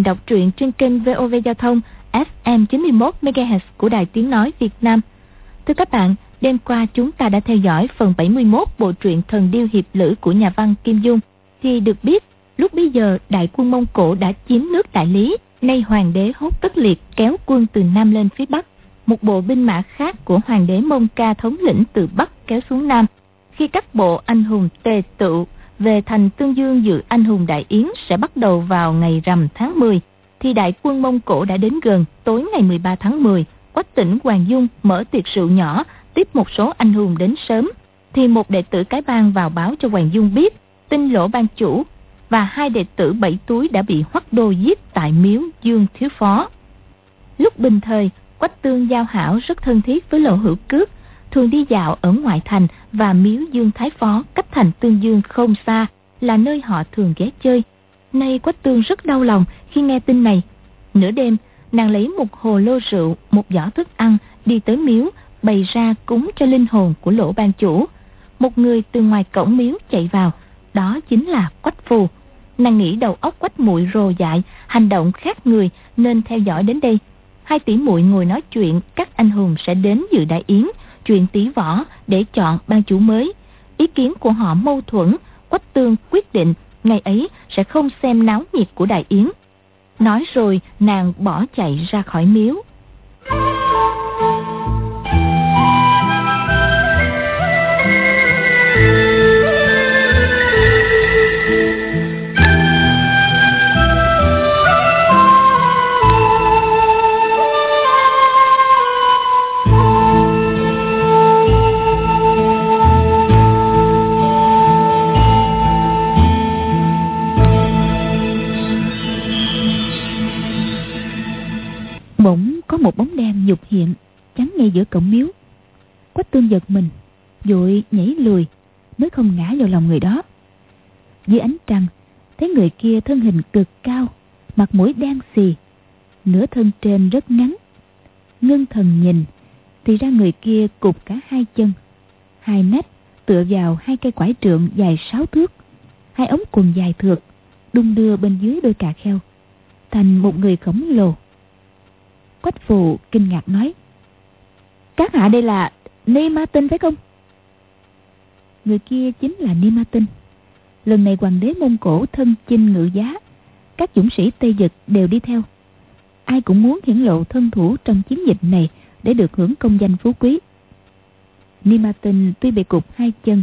trình đọc truyện trên kênh VOV Giao thông FM 91 MHz của Đài Tiếng nói Việt Nam. Thưa các bạn, đêm qua chúng ta đã theo dõi phần 71 bộ truyện Thần điêu hiệp lữ của nhà văn Kim Dung thì được biết lúc bấy giờ đại quân Mông Cổ đã chiếm nước Đại Lý, nay hoàng đế hốt tất liệt kéo quân từ Nam lên phía Bắc. Một bộ binh mã khác của hoàng đế Mông Ca thống lĩnh từ Bắc kéo xuống Nam. Khi các bộ anh hùng tề tựu về thành Tương Dương dự anh hùng Đại Yến sẽ bắt đầu vào ngày rằm tháng 10, thì đại quân Mông Cổ đã đến gần tối ngày 13 tháng 10. Quách tỉnh Hoàng Dung mở tiệc rượu nhỏ, tiếp một số anh hùng đến sớm, thì một đệ tử cái bang vào báo cho Hoàng Dung biết tin lỗ ban chủ và hai đệ tử bảy túi đã bị hoắc đô giết tại miếu Dương Thiếu Phó. Lúc bình thời, Quách Tương Giao Hảo rất thân thiết với Lộ Hữu Cước, thường đi dạo ở ngoại thành và miếu Dương Thái Phó cách thành Tương Dương không xa, là nơi họ thường ghé chơi. Nay Quách Tương rất đau lòng khi nghe tin này. Nửa đêm, nàng lấy một hồ lô rượu, một giỏ thức ăn, đi tới miếu, bày ra cúng cho linh hồn của lỗ ban chủ. Một người từ ngoài cổng miếu chạy vào, đó chính là Quách Phù. Nàng nghĩ đầu óc Quách muội rồ dại, hành động khác người nên theo dõi đến đây. Hai tỷ muội ngồi nói chuyện, các anh hùng sẽ đến dự đại yến, chuyện tỷ võ để chọn ban chủ mới. Ý kiến của họ mâu thuẫn, Quách Tương quyết định ngày ấy sẽ không xem náo nhiệt của đại yến. Nói rồi nàng bỏ chạy ra khỏi miếu. Nhục hiện Chắn ngay giữa cổng miếu. Quách tương giật mình, Vội nhảy lùi, Mới không ngã vào lòng người đó. Dưới ánh trăng, Thấy người kia thân hình cực cao, Mặt mũi đen xì, Nửa thân trên rất ngắn. Ngưng thần nhìn, Thì ra người kia cụp cả hai chân. Hai nách tựa vào hai cây quải trượng dài sáu thước, Hai ống quần dài thượt, Đung đưa bên dưới đôi cà kheo, Thành một người khổng lồ. Quách phù kinh ngạc nói, Các hạ đây là Ni Ma Tinh phải không? Người kia chính là Ni Ma Tinh. Lần này hoàng đế Mông Cổ thân chinh ngự giá, Các dũng sĩ Tây Dực đều đi theo. Ai cũng muốn hiển lộ thân thủ trong chiến dịch này Để được hưởng công danh phú quý. Ni Ma Tinh tuy bị cục hai chân,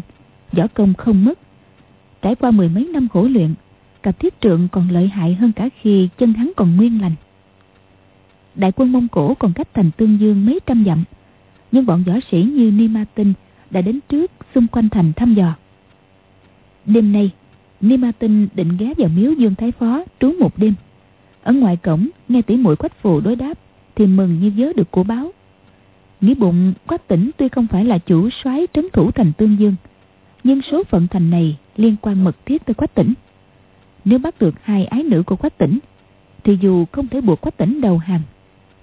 Võ công không mất, Trải qua mười mấy năm khổ luyện cặp thiết trượng còn lợi hại hơn cả khi chân hắn còn nguyên lành đại quân Mông Cổ còn cách thành Tương Dương mấy trăm dặm. Nhưng bọn võ sĩ như Ni Ma Tinh đã đến trước xung quanh thành thăm dò. Đêm nay, Ni Ma Tinh định ghé vào miếu Dương Thái Phó trú một đêm. Ở ngoài cổng, nghe tiếng mũi quách phù đối đáp thì mừng như vớ được của báo. Nghĩ bụng quách tỉnh tuy không phải là chủ soái trấn thủ thành Tương Dương, nhưng số phận thành này liên quan mật thiết tới quách tỉnh. Nếu bắt được hai ái nữ của quách tỉnh, thì dù không thể buộc quách tỉnh đầu hàng,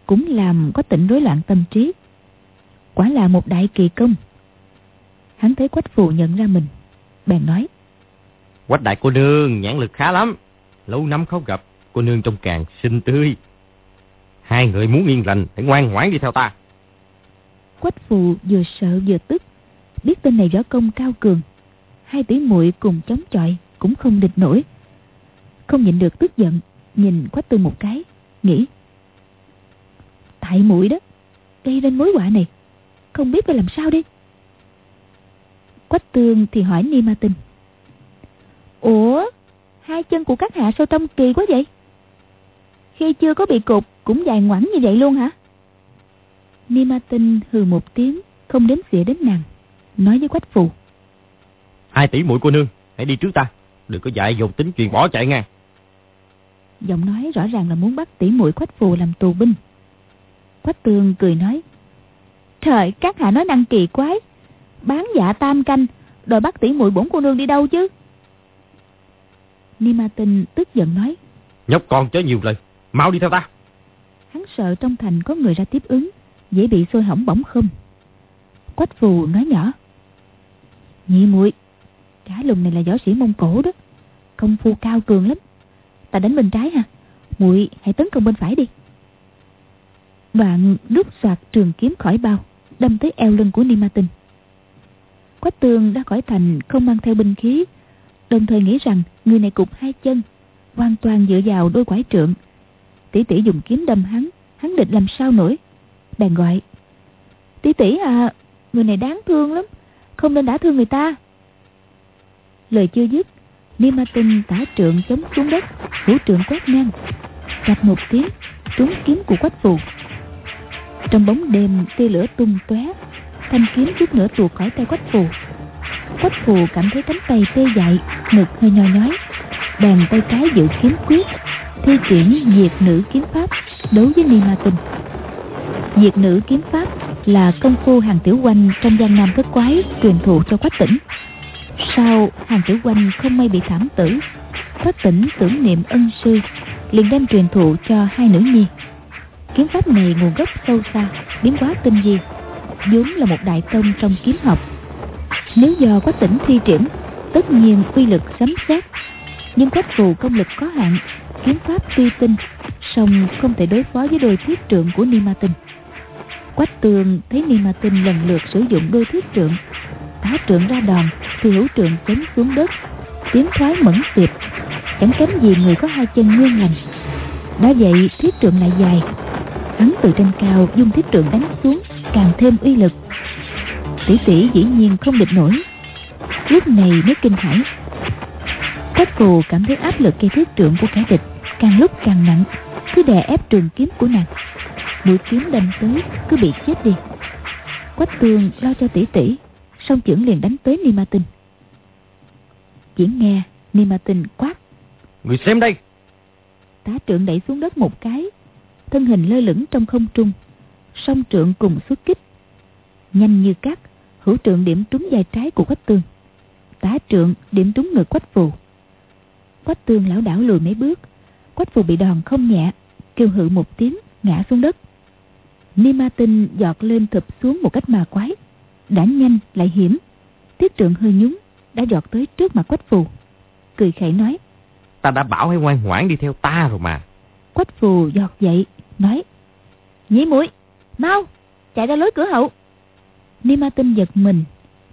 cũng làm có tỉnh rối loạn tâm trí. Quả là một đại kỳ công. Hắn thấy quách phù nhận ra mình, bèn nói. Quách đại cô nương nhãn lực khá lắm. Lâu năm không gặp, cô nương trông càng xinh tươi. Hai người muốn yên lành, hãy ngoan ngoãn đi theo ta. Quách phù vừa sợ vừa tức, biết tên này võ công cao cường. Hai tỷ muội cùng chống chọi, cũng không địch nổi. Không nhịn được tức giận, nhìn quách tư một cái, nghĩ tại mũi đó. Gây nên mối họa này. Không biết phải làm sao đi quách tương thì hỏi ni ma tinh. Ủa hai chân của các hạ sao trông kỳ quá vậy? Khi chưa có bị cục cũng dài ngoẳng như vậy luôn hả? Ni ma tinh hừ một tiếng không đếm xỉa đến nàng nói với quách phù. Hai tỷ mũi cô nương hãy đi trước ta. Đừng có dại dồn tính chuyện bỏ chạy nha. Giọng nói rõ ràng là muốn bắt tỷ muội quách phù làm tù binh Quách tường cười nói. Trời, các hạ nói năng kỳ quái. Bán dạ tam canh, đòi bắt tỷ muội bổn cô nương đi đâu chứ? Ni Ma Tinh tức giận nói. Nhóc con chớ nhiều lời, mau đi theo ta. Hắn sợ trong thành có người ra tiếp ứng, dễ bị sôi hỏng bỏng không. Quách phù nói nhỏ. Nhị muội Cá lùng này là võ sĩ Mông Cổ đó Công phu cao cường lắm Ta đánh bên trái ha muội hãy tấn công bên phải đi Đoạn rút sạc trường kiếm khỏi bao, Đâm tới eo lưng của Ni Ma Tinh Quách tường đã khỏi thành không mang theo binh khí, Đồng thời nghĩ rằng người này cục hai chân, Hoàn toàn dựa vào đôi quái trượng. Tỷ tỷ dùng kiếm đâm hắn Hắn định làm sao nổi? Bèn gọi, Tỷ tỷ à Người này đáng thương lắm, Không nên đã thương người ta. Lời chưa dứt Ni Ma Tinh tả trượng chống xuống đất Hữu trượng quét ngang gặp một tiếng, Trúng kiếm của quách phù. Trong bóng đêm tia lửa tung tóe, Thanh kiếm chút nữa tuột khỏi tay quách phù. Quách phù cảm thấy cánh tay tê dại, Ngực hơi nhoi nhói, bàn tay trái giữ kiếm quyết, Thi triển diệt nữ kiếm pháp Đấu với Ni Ma Tinh. Diệt nữ kiếm pháp Là công phu hàng tiểu quanh Trong gian nam thất quái Truyền thụ cho quách tỉnh. Sau, hàng tiểu quanh không may bị thảm tử, Quách tỉnh tưởng niệm ân sư, liền đem truyền thụ cho hai nữ nhi kiếm pháp này nguồn gốc sâu xa, biến hóa tinh vi. Vốn là một đại tông trong kiếm học. Nếu do quách tỉnh thi triển, tất nhiên uy lực sấm xét nhưng quách phù công lực có hạn, kiếm pháp tuy tinh, song không thể đối phó với đôi thiết trượng của ni ma tinh quách tường thấy ni ma tinh lần lượt sử dụng đôi thiết trượng tá trượng ra đòn, thì hữu trượng chém xuống đất. Tiếng thoái mẫn tiệp, chẳng kém gì người có hai chân nguyên lành. Đã vậy, thiết trượng lại dài hắn từ trên cao dung thiết trượng đánh xuống càng thêm uy lực. Tỷ tỷ dĩ nhiên không địch nổi. Lúc này mới kinh hãi. Quách phù cảm thấy áp lực cây thiết trượng của kẻ địch càng lúc càng nặng cứ đè ép trường kiếm của nàng. Mũi kiếm đâm tới cứ bị chết đi. Quách tường lo cho tỷ tỷ song trưởng liền đánh tới ni ma tinh. Chỉ nghe ni ma tinh quát. Người xem đây. Tá trượng đẩy xuống đất một cái thân hình lơ lửng trong không trung. Song trượng cùng xuất kích. Nhanh như cắt hữu trượng điểm trúng vai trái của quách tương. Tá trượng điểm trúng ngực quách phù. Quách tương lão đảo lùi mấy bước. Quách phù bị đòn không nhẹ, kêu hự một tiếng, ngã xuống đất. Ni ma tinh giọt lên thụp xuống một cách mà quái. Đã nhanh, lại hiểm. Tiết trượng hơi nhúng, đã giọt tới trước mặt quách phù. Cười khẩy nói, ta đã bảo hãy ngoan ngoãn đi theo ta rồi mà quách phù giọt dậy, nói, nhĩ muội, mau, chạy ra lối cửa hậu. Ni ma tinh giật mình,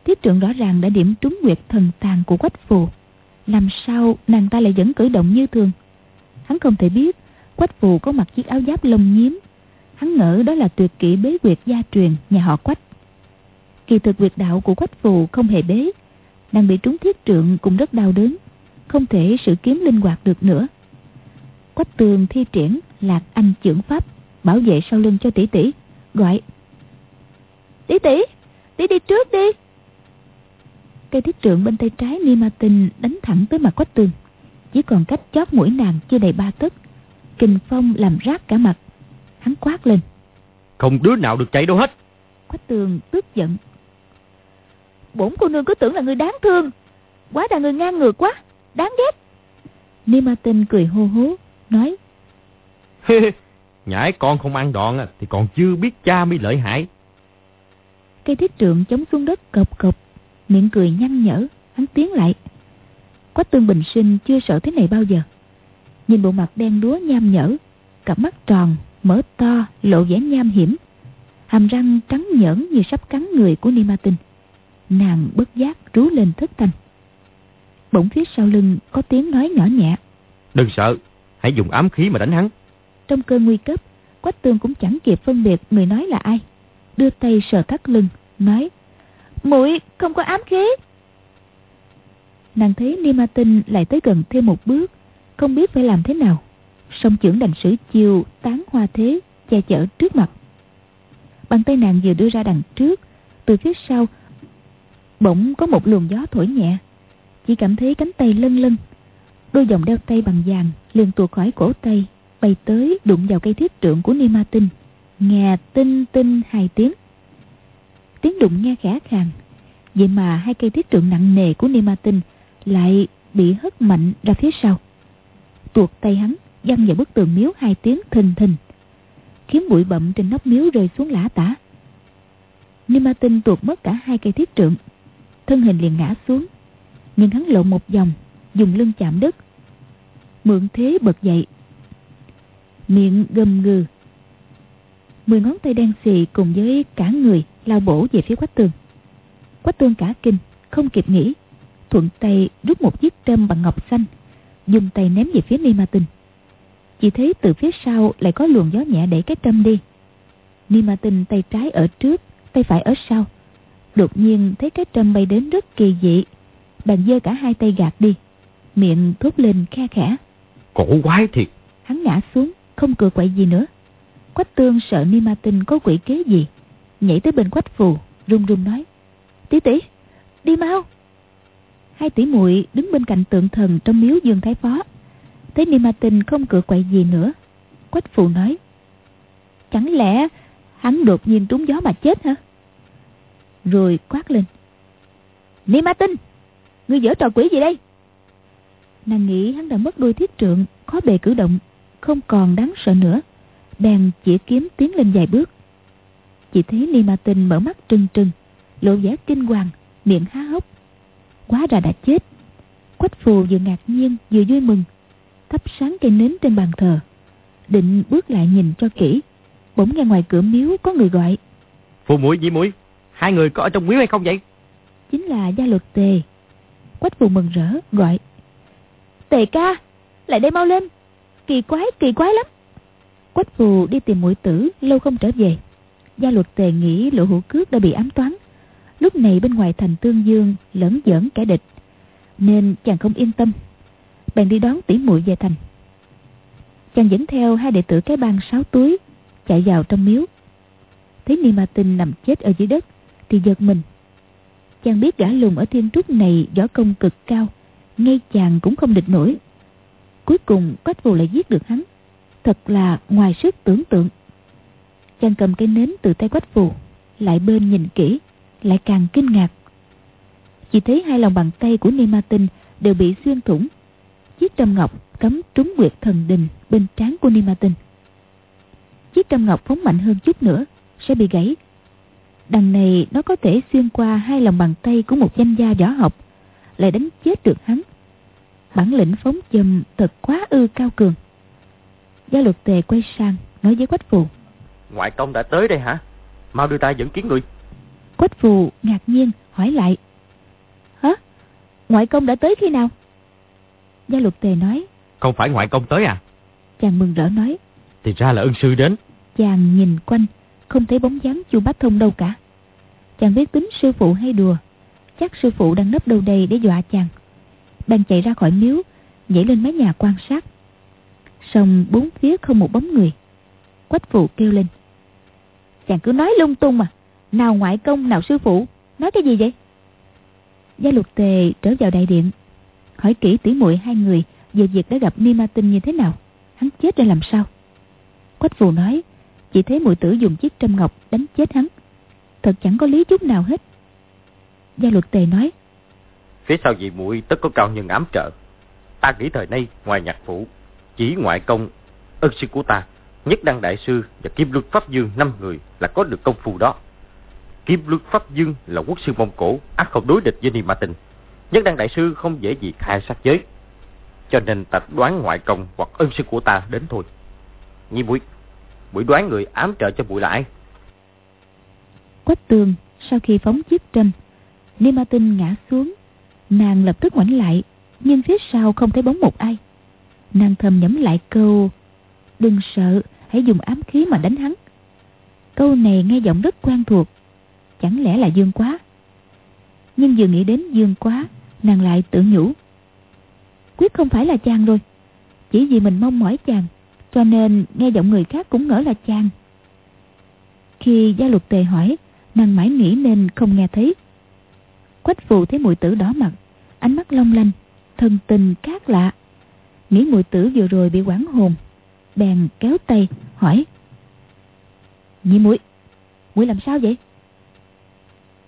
Thiết Trưởng rõ ràng đã điểm trúng nguyệt thần tàn của quách phù. Làm sao nàng ta lại vẫn cử động như thường? Hắn không thể biết quách phù có mặc chiếc áo giáp lông nhiếm hắn ngỡ đó là tuyệt kỹ bế quyệt gia truyền nhà họ quách. Kỳ thực quyệt đạo của quách phù không hề bế. Nàng bị trúng thiết trượng cũng rất đau đớn, không thể sử kiếm linh hoạt được nữa quách tường thi triển lạc anh trưởng pháp bảo vệ sau lưng cho tỷ tỷ gọi tỷ tỷ tỷ đi trước đi. Cây thiết trượng bên tay trái ni ma tinh đánh thẳng tới mặt quách tường. Chỉ còn cách chót mũi nàng chưa đầy ba tấc kình phong làm rát cả mặt. Hắn quát lên không đứa nào được chạy đâu hết. Quách tường tức giận bổn cô nương cứ tưởng là người đáng thương quá là người ngang ngược quá đáng ghét. Ni ma tinh cười hô hố nói. Nhãi con không ăn đòn thì còn chưa biết cha mới lợi hại. Cây thiết trượng chống xuống đất cộp cộp miệng cười nhăn nhở hắn tiến lại. Quách tương bình sinh chưa sợ thế này bao giờ. Nhìn bộ mặt đen đúa nham nhở cặp mắt tròn mở to lộ vẻ nham hiểm. Hàm răng trắng nhẫn như sắp cắn người của ni ma tinh. Nàng bất giác rú lên thất thanh. Bỗng phía sau lưng có tiếng nói nhỏ nhẹ. Đừng sợ hãy dùng ám khí mà đánh hắn. Trong cơn nguy cấp, quách tương cũng chẳng kịp phân biệt người nói là ai. Đưa tay sờ thắt lưng, nói, muội không có ám khí. Nàng thấy ni ma tinh lại tới gần thêm một bước, không biết phải làm thế nào. Song trưởng đành sử chiêu tán hoa thế, che chở trước mặt. Bàn tay nàng vừa đưa ra đằng trước, từ phía sau bỗng có một luồng gió thổi nhẹ. Chỉ cảm thấy cánh tay lân lân đôi vòng đeo tay bằng vàng liền tuột khỏi cổ tay, bay tới đụng vào cây thiết trượng của ni ma tinh nghe tinh tinh hai tiếng. Tiếng đụng nghe khẽ khàng. Vậy mà hai cây thiết trượng nặng nề của ni ma tinh lại bị hất mạnh ra phía sau. Tuột tay hắn, văng vào bức tường miếu hai tiếng thình thình. Khiến bụi bậm trên nóc miếu rơi xuống lã tả. Ni ma tinh tuột mất cả hai cây thiết trượng thân hình liền ngã xuống. Nhưng hắn lộn một vòng, dùng lưng chạm đất mượn thế bật dậy. Miệng gầm gừ. Mười ngón tay đen xì cùng với cả người lao bổ về phía quách tường quách tương cả kinh, không kịp nghĩ, thuận tay rút một chiếc trâm bằng ngọc xanh, dùng tay ném về phía ni ma tinh. Chỉ thấy từ phía sau lại có luồng gió nhẹ đẩy cái trâm đi. Ni ma tinh tay trái ở trước, tay phải ở sau. Đột nhiên thấy cái trâm bay đến rất kỳ dị, bàn giơ cả hai tay gạt đi, miệng thốt lên khe khẽ cổ quái thiệt. Hắn ngã xuống, không cười quậy gì nữa. Quách tương sợ ni ma tinh có quỷ kế gì, nhảy tới bên quách phù, run run nói, tỷ tỷ, đi mau. Hai tỷ muội đứng bên cạnh tượng thần trong miếu dương thái phó. Thấy ni ma tinh không cựa quậy gì nữa, quách phù nói, chẳng lẽ hắn đột nhiên trúng gió mà chết hả? Rồi quát lên, ni ma tinh, ngươi dở trò quỷ gì đây? Nàng nghĩ hắn đã mất đôi thiết trượng khó bề cử động không còn đáng sợ nữa. Bèn chỉ kiếm tiến lên vài bước. Chỉ thấy ni ma tinh mở mắt trừng trừng lộ vẻ kinh hoàng miệng há hốc. Quá ra đã chết. Quách phù vừa ngạc nhiên vừa vui mừng. Thắp sáng cây nến trên bàn thờ. Định bước lại nhìn cho kỹ. Bỗng nghe ngoài cửa miếu có người gọi. Phù muội dì muội hai người có ở trong miếu hay không vậy? Chính là gia luật tề. Quách phù mừng rỡ gọi tề ca, lại đây mau lên. Kỳ quái kỳ quái lắm. Quách phù đi tìm mũi tử, lâu không trở về. Gia luật tề nghĩ lộ hữu cước đã bị ám toán. Lúc này bên ngoài thành tương dương lẫn giỡn kẻ địch, nên chàng không yên tâm. Bèn đi đón tỷ muội về thành. Chàng dẫn theo hai đệ tử cái bang sáu túi, chạy vào trong miếu. Thấy ni ma tinh nằm chết ở dưới đất, thì giật mình. Chàng biết gã lùn ở thiên trúc này võ công cực cao ngay chàng cũng không địch nổi. Cuối cùng quách phù lại giết được hắn. Thật là ngoài sức tưởng tượng. Chàng cầm cây nến từ tay quách phù lại bên nhìn kỹ, lại càng kinh ngạc. Chỉ thấy hai lòng bàn tay của ni ma tinh đều bị xuyên thủng. Chiếc trâm ngọc cắm trúng quyệt thần đình bên trán của ni ma tinh. Chiếc trâm ngọc phóng mạnh hơn chút nữa sẽ bị gãy. Đằng này nó có thể xuyên qua hai lòng bàn tay của một danh gia võ học lại đánh chết được hắn. Bản lĩnh phóng châm thật quá ư cao cường. Gia luật tề quay sang nói với quách phù. Ngoại công đã tới đây hả? Mau đưa ta dẫn kiến người Quách phù ngạc nhiên hỏi lại. Hả? Ngoại công đã tới khi nào? Gia luật tề nói. Không phải ngoại công tới à? Chàng mừng rỡ nói. Thì ra là ân sư đến. Chàng nhìn quanh Không thấy bóng dáng chu bách thông đâu cả. Chàng biết tính sư phụ hay đùa Chắc sư phụ đang nấp đâu đây để dọa chàng. Bèn chạy ra khỏi miếu, Nhảy lên mái nhà quan sát. Xong bốn phía không một bóng người. Quách phụ kêu lên. Chàng cứ nói lung tung mà. Nào ngoại công, nào sư phụ. Nói cái gì vậy? Gia lục tề trở vào đại điện, Hỏi kỹ tỉ muội hai người Về việc đã gặp Ni Ma Tinh như thế nào. Hắn chết ra làm sao? Quách phụ nói, Chỉ thấy muội tử dùng chiếc trâm ngọc đánh chết hắn. Thật chẳng có lý chút nào hết. Gia luật tề nói Phía sau vị muội tất có cao nhân ám trợ Ta nghĩ thời nay ngoài nhạc phủ Chỉ ngoại công ân sư của ta Nhất đăng đại sư và kim luật pháp dương năm người là có được công phu đó Kim Luân Pháp Dương là quốc sư Mông Cổ, ác không đối địch với Ni Ma Tinh. Nhất đăng đại sư không dễ gì khai sát giới. Cho nên ta đoán ngoại công hoặc ân sư của ta đến thôi. Nhi mũi, mũi đoán người ám trợ cho là ai? Quách tường sau khi phóng chiếc trâm, Ni Ma Tinh ngã xuống. Nàng lập tức ngoảnh lại, nhưng phía sau không thấy bóng một ai. Nàng thầm nhẩm lại câu Đừng sợ, hãy dùng ám khí mà đánh hắn. Câu này nghe giọng rất quen thuộc Chẳng lẽ là Dương Quá Nhưng vừa nghĩ đến Dương Quá Nàng lại tự nhủ Quyết không phải là chàng rồi Chỉ vì mình mong mỏi chàng Cho nên nghe giọng người khác cũng ngỡ là chàng Khi gia luật tề hỏi Nàng mãi nghĩ nên không nghe thấy Quách phù thấy mùi tử đỏ mặt Ánh mắt long lanh Thân tình khác lạ. Nghĩ mùi tử vừa rồi bị quảng hồn Bèn kéo tay hỏi Nhị mũi Mũi làm sao vậy?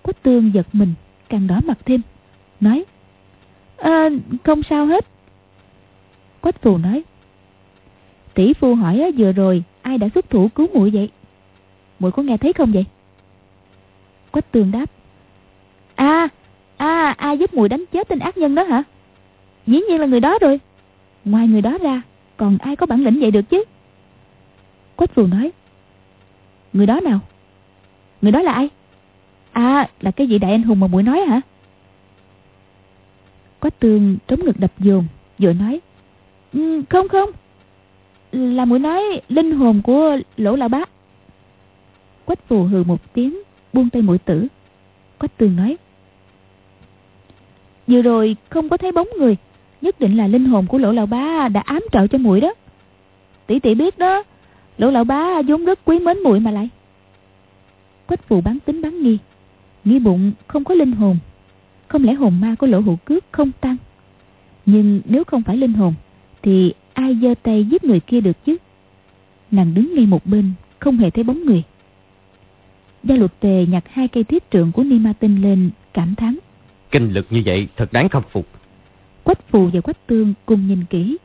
Quách tương giật mình Càng đỏ mặt thêm Nói à, Không sao hết. Quách phù nói Tỷ phu hỏi vừa rồi Ai đã xuất thủ cứu muội vậy? Muội có nghe thấy không vậy? Quách tương đáp À À ai giúp mùi đánh chết tên ác nhân đó hả? Dĩ nhiên là người đó rồi. Ngoài người đó ra Còn ai có bản lĩnh vậy được chứ? Quách phù nói Người đó nào? Người đó là ai? À là cái vị đại anh hùng mà mũi nói hả? Quách tương trống ngực đập dồn Rồi nói ừ, Không không. Là mũi nói linh hồn của lỗ lão bá. Quách phù hừ một tiếng Buông tay mũi tử. Quách tương nói Vừa rồi không có thấy bóng người. Nhất định là linh hồn của lỗ lão bá Đã ám trợ cho muội đó. Tỷ tỷ biết đó, Lỗ lão bá vốn rất quý mến muội mà lại. Quách phù bán tính bán nghi, Nghĩ bụng không có linh hồn. Không lẽ hồn ma của lỗ hữu cước không tăng? Nhưng nếu không phải linh hồn, Thì ai giơ tay giết người kia được chứ? Nàng đứng ngay một bên, Không hề thấy bóng người. Gia luật tề nhặt hai cây thiết trượng của Ni Ma Tinh lên, cảm thán. Kinh lực như vậy thật đáng khâm phục. Quách phù và quách tương cùng nhìn kỹ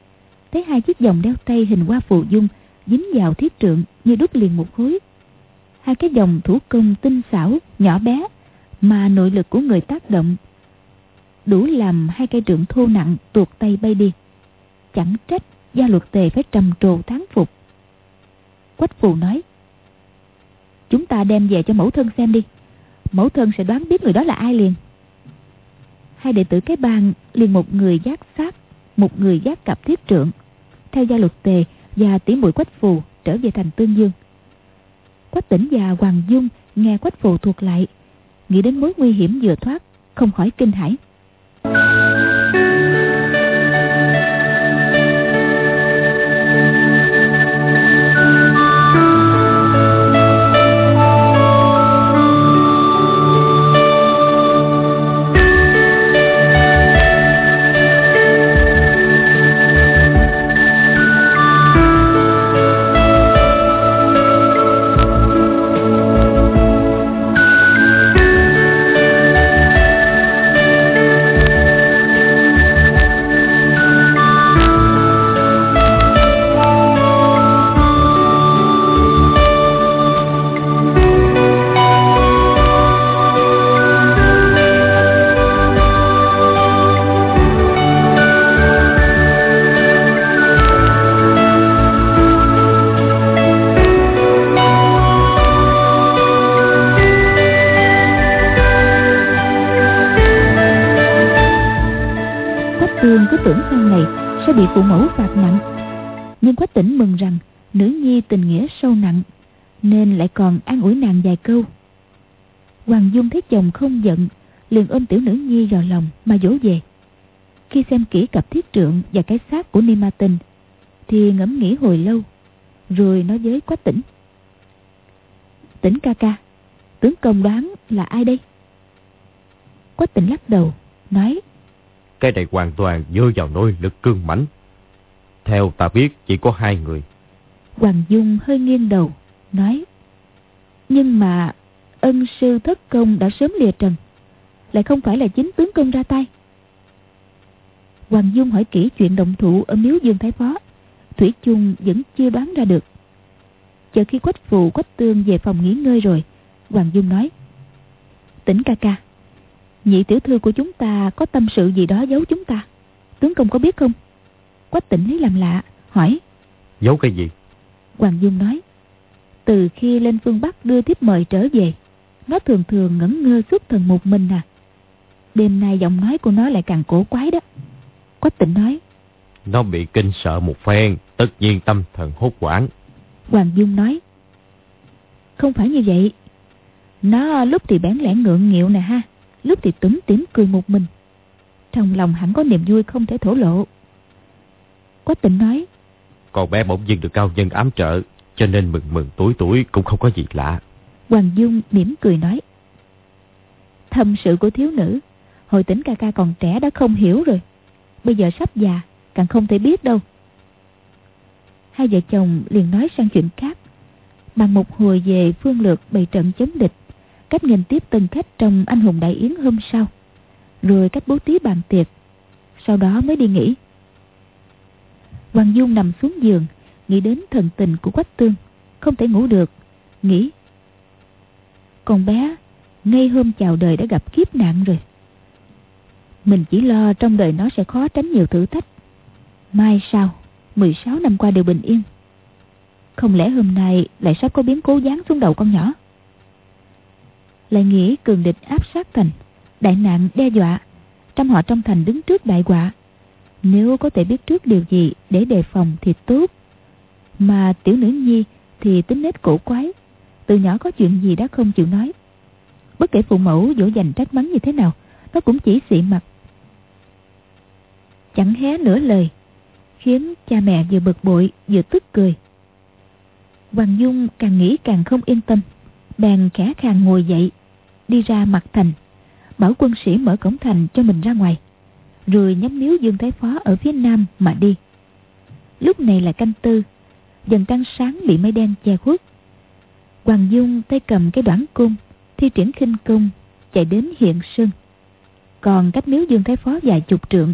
Thấy hai chiếc vòng đeo tay hình hoa phù dung Dính vào thiết trượng như đúc liền một khối. Hai cái vòng thủ công tinh xảo, nhỏ bé Mà nội lực của người tác động Đủ làm hai cây trượng thô nặng tuột tay bay đi. Chẳng trách gia luật tề phải trầm trồ thán phục. Quách phù nói Chúng ta đem về cho mẫu thân xem đi. Mẫu thân sẽ đoán biết người đó là ai liền. Hai đệ tử cái bang liền một người giác sát Một người giác cặp thiết trượng. Theo gia luật tề và tỷ muội quách phù trở về thành tương dương. Quách tỉnh và hoàng dung nghe quách phù thuộc lại, nghĩ đến mối nguy hiểm vừa thoát, không khỏi kinh hãi. Cái này sẽ bị phụ mẫu phạt nặng. Nhưng quách tỉnh mừng rằng nữ nhi tình nghĩa sâu nặng, nên lại còn an ủi nàng vài câu. Hoàng dung thấy chồng không giận, liền ôm tiểu nữ nhi vào lòng mà dỗ về. Khi xem kỹ cặp thiết trượng và cái xác của ni ma tinh, thì ngẫm nghĩ hồi lâu, rồi nói với quách tỉnh tỉnh ca ca, tướng công đoán là ai đây? Quách tỉnh lắc đầu, nói cái này hoàn toàn dơ vào nỗi lực cương mãnh theo ta biết chỉ có hai người. Hoàng Dung hơi nghiêng đầu, nói. Nhưng mà ân sư thất công đã sớm lìa trần. Lại không phải là chính tướng công ra tay. Hoàng Dung hỏi kỹ chuyện động thủ ở miếu Dương Thái Phó. Thủy chung vẫn chưa đoán ra được. Chờ khi quách phụ quách tương về phòng nghỉ ngơi rồi, Hoàng Dung nói. Tỉnh ca ca, nhị tiểu thư của chúng ta có tâm sự gì đó giấu chúng ta. Tướng công có biết không? Quách tỉnh lấy làm lạ Hỏi. Giấu cái gì? Hoàng Dung nói. Từ khi lên phương Bắc đưa tiếp mời trở về Nó thường thường ngẩn ngơ suốt thần một mình à. Đêm nay giọng nói của nó lại càng cổ quái đó. Quách tỉnh nói. Nó bị kinh sợ một phen Tất nhiên tâm thần hốt quảng Hoàng Dung nói. Không phải như vậy. Nó lúc thì bén lẽn ngượng nghịu nè ha Lúc thì túm tím cười một mình. Trong lòng hẳn có niềm vui không thể thổ lộ. Quách tịnh nói Còn bé bỗng dưng được cao nhân ám trợ Cho nên mừng mừng tuổi tuổi cũng không có gì lạ. Hoàng Dung mỉm cười nói Thâm sự của thiếu nữ Hồi tỉnh ca ca còn trẻ đã không hiểu rồi. Bây giờ sắp già Càng không thể biết đâu. Hai vợ chồng liền nói sang chuyện khác. Bằng một hồi về phương lược bày trận chống địch Cách nghênh tiếp tân khách trong anh hùng đại yến hôm sau. Rồi cách bố trí bàn tiệc, Sau đó mới đi nghỉ. Hoàng Dung nằm xuống giường, Nghĩ đến thần tình của Quách Tương, Không thể ngủ được, Nghĩ, Con bé, Ngay hôm chào đời đã gặp kiếp nạn rồi. Mình chỉ lo trong đời nó sẽ khó tránh nhiều thử thách. Mai sau 16 năm qua đều bình yên. Không lẽ hôm nay lại sắp có biến cố giáng xuống đầu con nhỏ? Lại nghĩ cường địch áp sát thành. Đại nạn đe dọa, Trăm họ trong thành đứng trước đại họa. Nếu có thể biết trước điều gì Để đề phòng thì tốt. Mà tiểu nữ nhi thì tính nết cổ quái, Từ nhỏ có chuyện gì đã không chịu nói. Bất kể phụ mẫu dỗ dành trách mắng như thế nào, Nó cũng chỉ xị mặt. Chẳng hé nửa lời, Khiến cha mẹ vừa bực bội vừa tức cười. Hoàng Dung càng nghĩ càng không yên tâm, Bèn khẽ khàng ngồi dậy. Đi ra mặt thành. Bảo quân sĩ mở cổng thành cho mình ra ngoài, Rồi nhắm miếu Dương Thái Phó ở phía nam mà đi. Lúc này là canh tư, Dần trăng sáng bị mây đen che khuất. Hoàng Dung tay cầm cái đoạn cung, Thi triển khinh cung Chạy đến hiện sân. Còn cách miếu Dương Thái Phó vài chục trượng,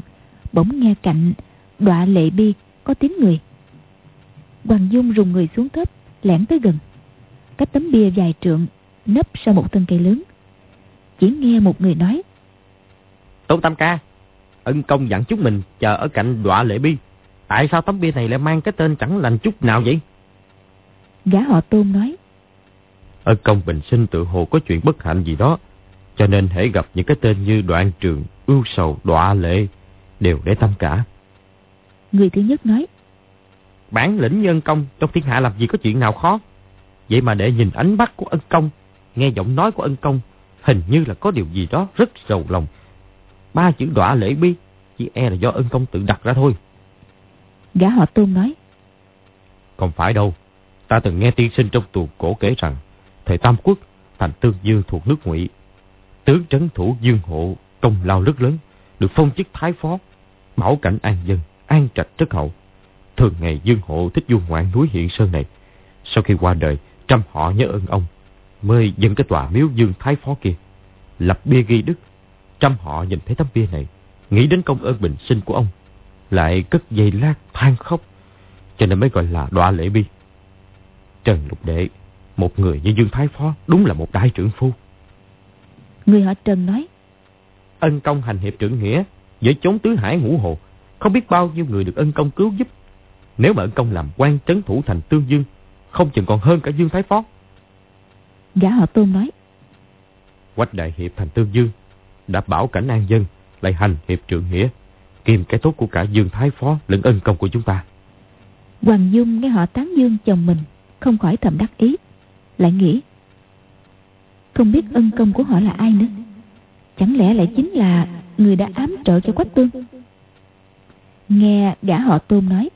Bỗng nghe cạnh Đọa lệ bi có tiếng người. Hoàng Dung rùng người xuống thấp, lẻn tới gần. Cách tấm bia dài trượng, nấp sau một thân cây lớn chỉ nghe một người nói. Tôn tam ca ân công dặn chúng mình chờ ở cạnh đọa lệ bi. Tại sao tấm bia này lại mang cái tên chẳng lành chút nào vậy? Gã họ tôn nói. Ân công bình sinh tự hồ có chuyện bất hạnh gì đó cho nên hãy gặp những cái tên như đoạn trường ưu sầu đọa lệ đều để tâm cả người thứ nhất nói. Bản lĩnh nhân công trong thiên hạ làm gì có chuyện nào khó. Vậy mà để nhìn ánh mắt của ân công, nghe giọng nói của ân công, hình như là có điều gì đó rất sầu lòng. Ba chữ đọa lễ bi, chỉ e là do ân công tự đặt ra thôi. Gã họ tôn nói. Không phải đâu, ta từng nghe tiên sinh trong tù cổ kể rằng, thời Tam Quốc, thành Tương Dương thuộc nước ngụy Tướng trấn thủ Dương Hộ, công lao rất lớn, được phong chức thái phó, bảo cảnh an dân, an trạch rất hậu. Thường ngày Dương Hộ thích du ngoạn núi Hiện Sơn này. Sau khi qua đời, trăm họ nhớ ơn ông, mới dựng cái tòa miếu Dương Thái Phó kia. Lập bia ghi đức, trăm họ nhìn thấy tấm bia này, nghĩ đến công ơn bình sinh của ông, lại cất dây lát than khóc, cho nên mới gọi là đọa lễ bi. Trần Lục Đệ, một người như Dương Thái Phó đúng là một đại trưởng phu. Người họ Trần nói, Ân công hành hiệp trưởng nghĩa, với chốn tứ hải ngũ hồ, không biết bao nhiêu người được ân công cứu giúp nếu mà ân công làm quan trấn thủ thành Tương Dương, không chừng còn hơn cả Dương Thái Phó. Gã họ tôn nói. Quách đại hiệp thành Tương Dương, đã bảo cảnh an dân, lại hành hiệp trượng nghĩa, kiềm cái tốt của cả Dương Thái Phó lẫn ân công của chúng ta. Hoàng Dung nghe họ tán dương chồng mình, không khỏi thầm đắc ý, lại nghĩ. Không biết ân công của họ là ai nữa. Chẳng lẽ lại chính là người đã ám trợ cho Quách Tương? Nghe gã họ tôn nói.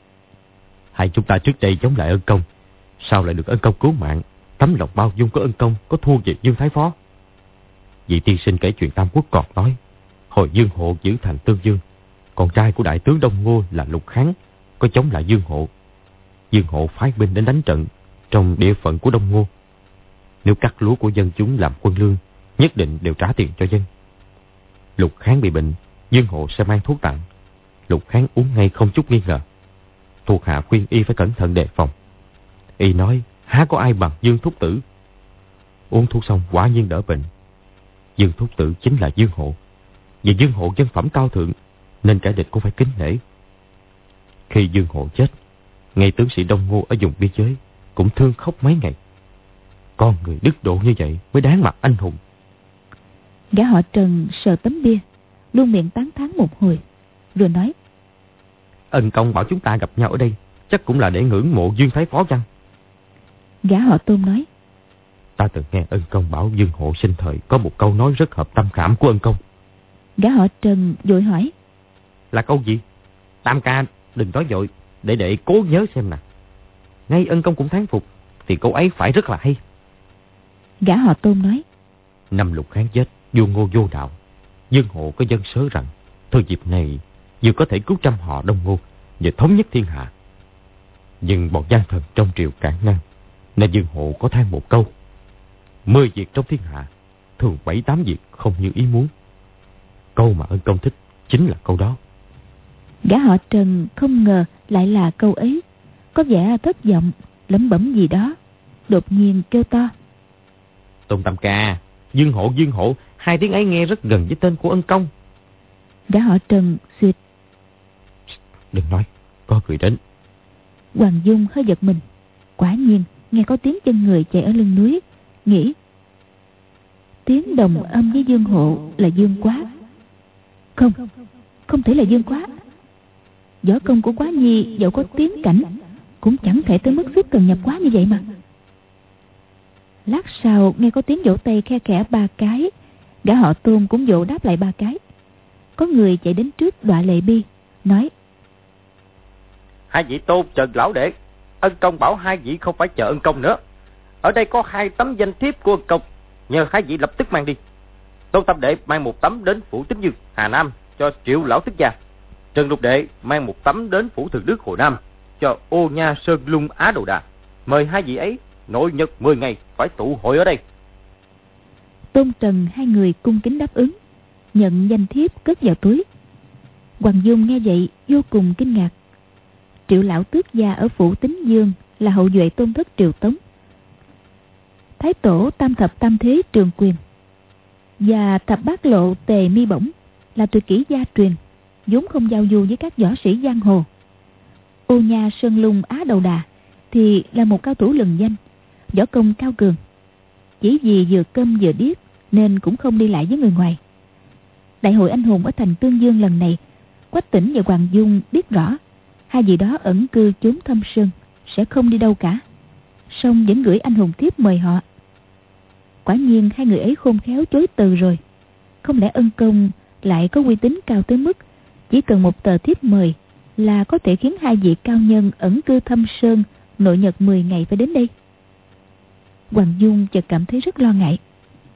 Hai chúng ta trước đây chống lại ân công. Sao lại được ân công cứu mạng? Tấm lòng bao dung có ân công có thua về Dương Thái Phó. Vị tiên sinh kể chuyện Tam Quốc còn nói. Hồi Dương Hộ giữ thành Tương Dương. Con trai của đại tướng Đông Ngô là Lục Kháng. Có chống lại Dương Hộ. Dương Hộ phái binh đến đánh trận trong địa phận của Đông Ngô. Nếu cắt lúa của dân chúng làm quân lương, nhất định đều trả tiền cho dân. Lục Kháng bị bệnh, Dương Hộ sẽ mang thuốc tặng. Lục Kháng uống ngay không chút nghi ngờ thuộc hạ khuyên y phải cẩn thận đề phòng. Y nói, há có ai bằng Dương Thúc Tử. Uống thuốc xong quả nhiên đỡ bệnh. Dương Thúc Tử chính là Dương Hộ. Vì Dương Hộ dân phẩm cao thượng, nên cả địch cũng phải kính nể. Khi Dương Hộ chết, ngay tướng sĩ Đông Ngô ở vùng biên giới cũng thương khóc mấy ngày. Con người đức độ như vậy mới đáng mặt anh hùng. Gã họ Trần sờ tấm bia, luôn miệng tán thán một hồi, rồi nói. Ân công bảo chúng ta gặp nhau ở đây Chắc cũng là để ngưỡng mộ Dương Thái Phó chăng Gã họ tôn nói. Ta từng nghe ân công bảo Dương Hộ sinh thời Có một câu nói rất hợp tâm khảm của ân công. Gã họ Trần vội hỏi. Là câu gì? Tam ca đừng nói dội Để để cố nhớ xem nè Ngay ân công cũng thán phục Thì câu ấy phải rất là hay. Gã họ tôn nói. Năm lục kháng chết Vô ngô vô đạo. Dương Hộ có dân sớ rằng Thời dịp này vừa có thể cứu trăm họ đông ngô, vừa thống nhất thiên hạ. Nhưng bọn gian thần trong triều cản ngăn, nên Dương Hộ có than một câu. Mười việc trong thiên hạ, thường bảy tám việc không như ý muốn. Câu mà ân công thích chính là câu đó. Gã họ Trần không ngờ lại là câu ấy. Có vẻ thất vọng, lẩm bẩm gì đó. Đột nhiên kêu to. Tôn Tam Ca, Dương Hộ, Dương Hộ, hai tiếng ấy nghe rất gần với tên của ân công. Gã họ Trần xuyệt Đừng nói, có người đến. Hoàng Dung hơi giật mình. Quả nhiên nghe có tiếng chân người chạy ở lưng núi, Nghĩ, Tiếng đồng âm với dương hộ là dương quá. Không Không thể là dương quá. Võ công của quá nhi, dẫu có tiếng cảnh, Cũng chẳng thể tới mức sức cần nhập quá như vậy mà. Lát sau, nghe có tiếng vỗ tay khe khẽ ba cái, Gã họ tôn cũng vỗ đáp lại ba cái. Có người chạy đến trước đọa lệ bi, Nói, Hai vị tôn trần lão đệ. Ân công bảo hai vị không phải chờ ân công nữa. Ở đây có hai tấm danh thiếp của ân công. Nhờ hai vị lập tức mang đi. Tôn tâm đệ mang một tấm đến phủ tính dương Hà Nam cho triệu lão tức gia. Trần lục đệ mang một tấm đến phủ thượng đức Hồ Nam Cho ô nha sơn lung á đồ đà. Mời hai vị ấy nội nhật 10 ngày phải tụ hội ở đây. Tôn Trần hai người cung kính đáp ứng, Nhận danh thiếp cất vào túi. Hoàng Dung nghe vậy vô cùng kinh ngạc. Triệu lão tước gia ở phủ Tính Dương Là hậu duệ tôn thất Triều Tống. Thái tổ tam thập tam thế trường quyền Và thập bát lộ tề mi bổng Là tuyệt kỹ gia truyền, vốn không giao du với các võ sĩ giang hồ. Ô nha sơn lung á đầu đà thì là một cao thủ lừng danh, võ công cao cường. Chỉ vì vừa câm vừa điếc nên cũng không đi lại với người ngoài. Đại hội anh hùng ở thành tương dương lần này, quách tỉnh và hoàng dung biết rõ hai vị đó ẩn cư chốn thâm sơn, sẽ không đi đâu cả song vẫn gửi anh hùng tiếp mời họ quả nhiên hai người ấy khôn khéo chối từ rồi không lẽ ân công lại có uy tín cao tới mức chỉ cần một tờ thiếp mời là có thể khiến hai vị cao nhân ẩn cư thâm sơn nội nhật 10 ngày phải đến đây. Hoàng Dung chợt cảm thấy rất lo ngại.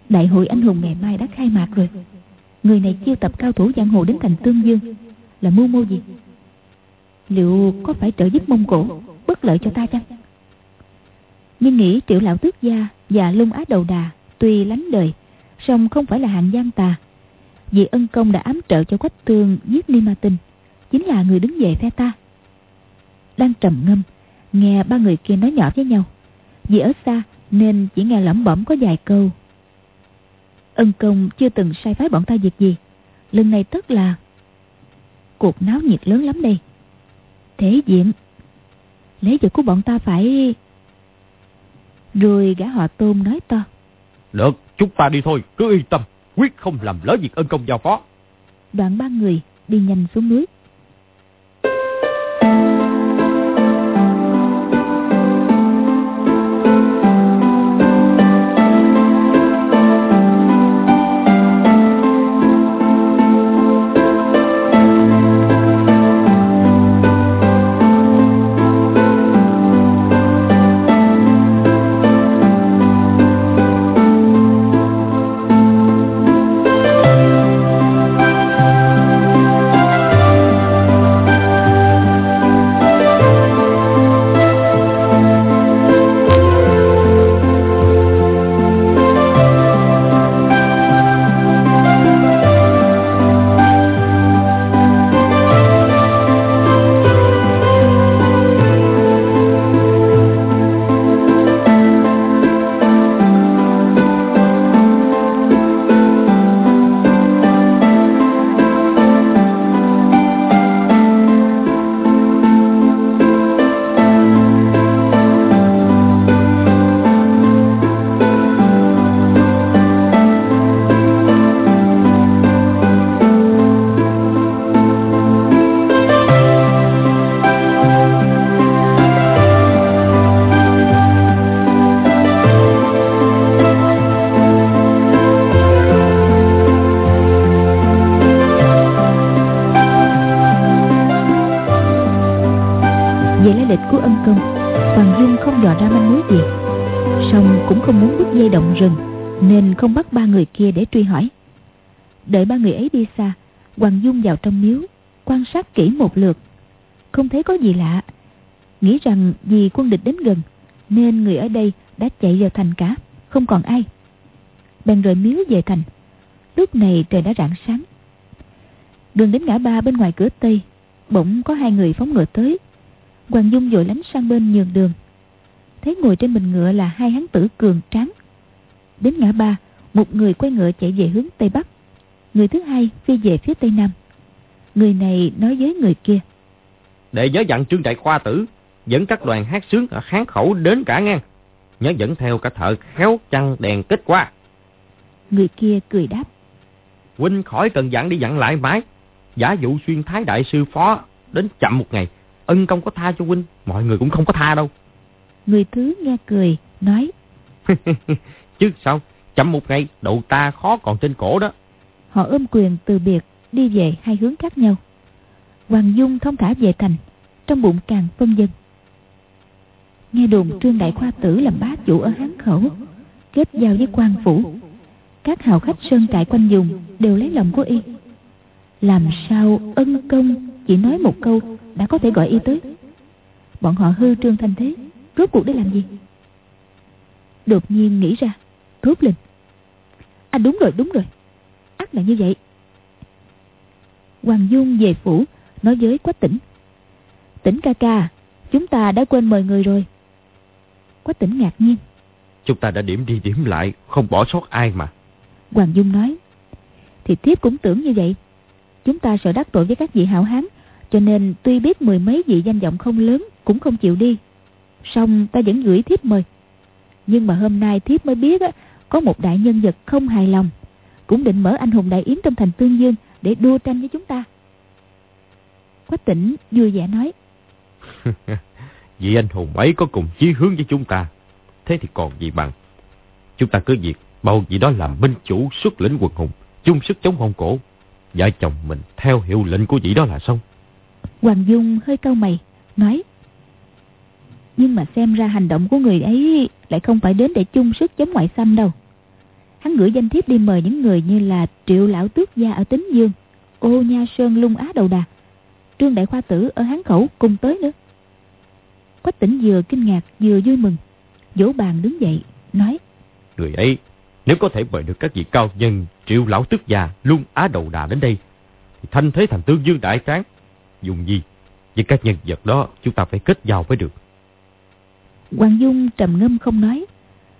Đại hội anh hùng ngày mai đã khai mạc rồi. Người này chiêu tập cao thủ giang hồ đến thành Tương Dương là mưu mô gì? Liệu có phải trợ giúp Mông Cổ bất lợi cho ta chăng? Nhưng nghĩ triệu lão tước gia và lung á đầu đà tuy lánh đời, song không phải là hạng gian tà. Vì ân công đã ám trợ cho quách tương giết ni ma tinh, chính là người đứng về phe ta. Đang trầm ngâm, nghe ba người kia nói nhỏ với nhau. Vì ở xa nên chỉ nghe lẩm bẩm có vài câu. Ân công chưa từng sai phái bọn ta việc gì. Lần này tất là cuộc náo nhiệt lớn lắm đây thế diện lấy vợ của bọn ta phải rồi gã họ tôm nói to được chúng ta đi thôi cứ yên tâm quyết không làm lỡ việc ân công giao phó. Đoạn ba người đi nhanh xuống núi. Lịch của ân công. Hoàng dung không bắt ba người kia để truy hỏi. Đợi ba người ấy đi xa, hoàng dung vào trong miếu, quan sát kỹ một lượt. Không thấy có gì lạ. Nghĩ rằng vì quân địch đến gần, nên người ở đây đã chạy vào thành cả, không còn ai. Bèn rời miếu về thành. Lúc này trời đã rạng sáng. Gần đến ngã ba bên ngoài cửa tây, bỗng có hai người phóng ngựa tới hoàng dung vội lánh sang bên nhường đường thấy ngồi trên mình ngựa là hai hán tử cường tráng đến ngã ba một người quay ngựa chạy về hướng Tây Bắc Người thứ hai phi về phía Tây Nam Người này nói với người kia Để nhớ dặn trương đại khoa tử dẫn các đoàn hát sướng ở kháng khẩu đến cả ngang. Nhớ dẫn theo cả thợ khéo chăn đèn kết qua. Người kia cười đáp. Huynh khỏi cần dặn đi dặn lại mãi. Giả dụ xuyên thái đại sư phó đến chậm một ngày. Ân công có tha cho huynh, mọi người cũng không có tha đâu. Người thứ nghe cười, nói. Chứ sao, chậm một ngày, độ ta khó còn trên cổ đó. Họ ôm quyền từ biệt, đi về hai hướng khác nhau. Hoàng Dung thông thả về thành, trong bụng càng phân dân. Nghe đồn Trương Đại Khoa Tử làm bá chủ ở Hán Khẩu, kết giao với quan phủ. Các hào khách sơn trại quanh vùng đều lấy lòng của y. Làm sao ân công chỉ nói một câu đã có thể gọi y tới. Bọn họ hư trương thanh thế, rốt cuộc để làm gì? Đột nhiên nghĩ ra, thốt lên. À đúng rồi, đúng rồi. ắt là như vậy. Hoàng Dung về phủ, nói với Quách Tỉnh. Tỉnh ca ca, chúng ta đã quên mời người rồi. Quách Tỉnh ngạc nhiên. Chúng ta đã điểm đi điểm lại, không bỏ sót ai mà. Hoàng Dung nói. Thì thiếp cũng tưởng như vậy. Chúng ta sợ đắc tội với các vị hảo hán, cho nên tuy biết mười mấy vị danh vọng không lớn cũng không chịu đi. Xong ta vẫn gửi thiếp mời. Nhưng mà hôm nay thiếp mới biết á, có một đại nhân vật không hài lòng. Cũng định mở anh hùng đại yến trong thành Tương Dương để đua tranh với chúng ta. Quách tỉnh vui vẻ nói. Vị anh hùng ấy có cùng chí hướng với chúng ta. Thế thì còn gì bằng. Chúng ta cứ việc bầu vị đó làm binh chủ xuất lĩnh quần hùng, chung sức chống Mông Cổ. Vợ chồng mình theo hiệu lệnh của vị đó là xong. Hoàng Dung hơi cau mày, nói. Nhưng mà xem ra hành động của người ấy lại không phải đến để chung sức chống ngoại xâm đâu. Hắn gửi danh thiếp đi mời những người như là Triệu Lão Tước Gia ở Tính Dương, Ô Nha Sơn Lung Á Đầu Đà, Trương Đại Khoa Tử ở Hán Khẩu cùng tới nữa. Quách tỉnh vừa kinh ngạc vừa vui mừng, vỗ bàn đứng dậy, nói. Người ấy, nếu có thể mời được các vị cao nhân Triệu Lão Tước Gia, Lung Á Đầu Đà đến đây, thì thanh thế thành tương dương đại tráng. Dùng gì? Với các nhân vật đó chúng ta phải kết giao mới được. Hoàng Dung trầm ngâm không nói.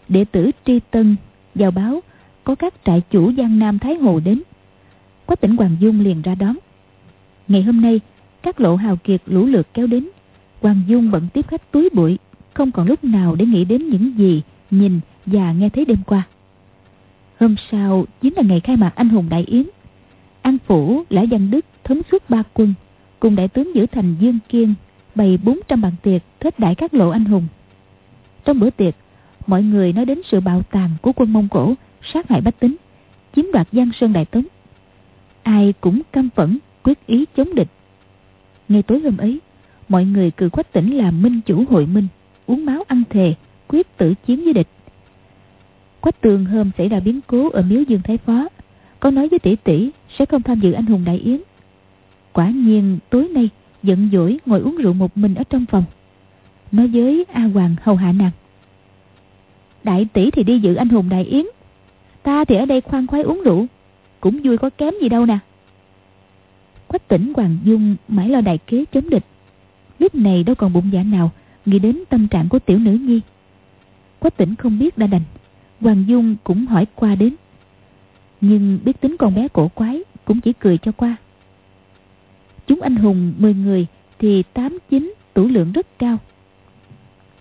Đệ tử Tri Tân vào báo có các trại chủ Giang Nam Thái Hồ đến. Quách tỉnh Hoàng Dung liền ra đón. Ngày hôm nay, các lộ hào kiệt lũ lượt kéo đến. Hoàng Dung bận tiếp khách túi bụi, không còn lúc nào để nghĩ đến những gì nhìn và nghe thấy đêm qua. Hôm sau chính là ngày khai mạc anh hùng đại yến. An phủ lã văn đức thống suốt ba quân cùng đại tướng giữ thành Dương Kiên bày 400 bàn tiệc thết đại các lộ anh hùng. Trong bữa tiệc, mọi người nói đến sự bạo tàn của quân Mông Cổ sát hại bách tính, chiếm đoạt Giang Sơn Đại Tống. Ai cũng căm phẫn, quyết ý chống địch. Ngay tối hôm ấy, mọi người cử quách tỉnh làm minh chủ hội minh, uống máu ăn thề, quyết tử chiến với địch. Quách tường hôm xảy ra biến cố ở miếu Dương Thái Phó, có nói với tỷ tỷ sẽ không tham dự anh hùng đại yến. Quả nhiên tối nay giận dỗi ngồi uống rượu một mình ở trong phòng. Nói với A Hoàng hầu hạ nàng. Đại tỷ thì đi dự anh hùng đại yến. Ta thì ở đây khoan khoái uống rượu. Cũng vui có kém gì đâu nè. Quách tỉnh Hoàng Dung mãi lo đại kế chống địch. Lúc này đâu còn bụng dạ nào nghĩ đến tâm trạng của tiểu nữ nhi. Quách tỉnh không biết đã đành. Hoàng Dung cũng hỏi qua đến. Nhưng biết tính con bé cổ quái cũng chỉ cười cho qua. Chúng anh hùng 10 người thì 8 9 tủ lượng rất cao.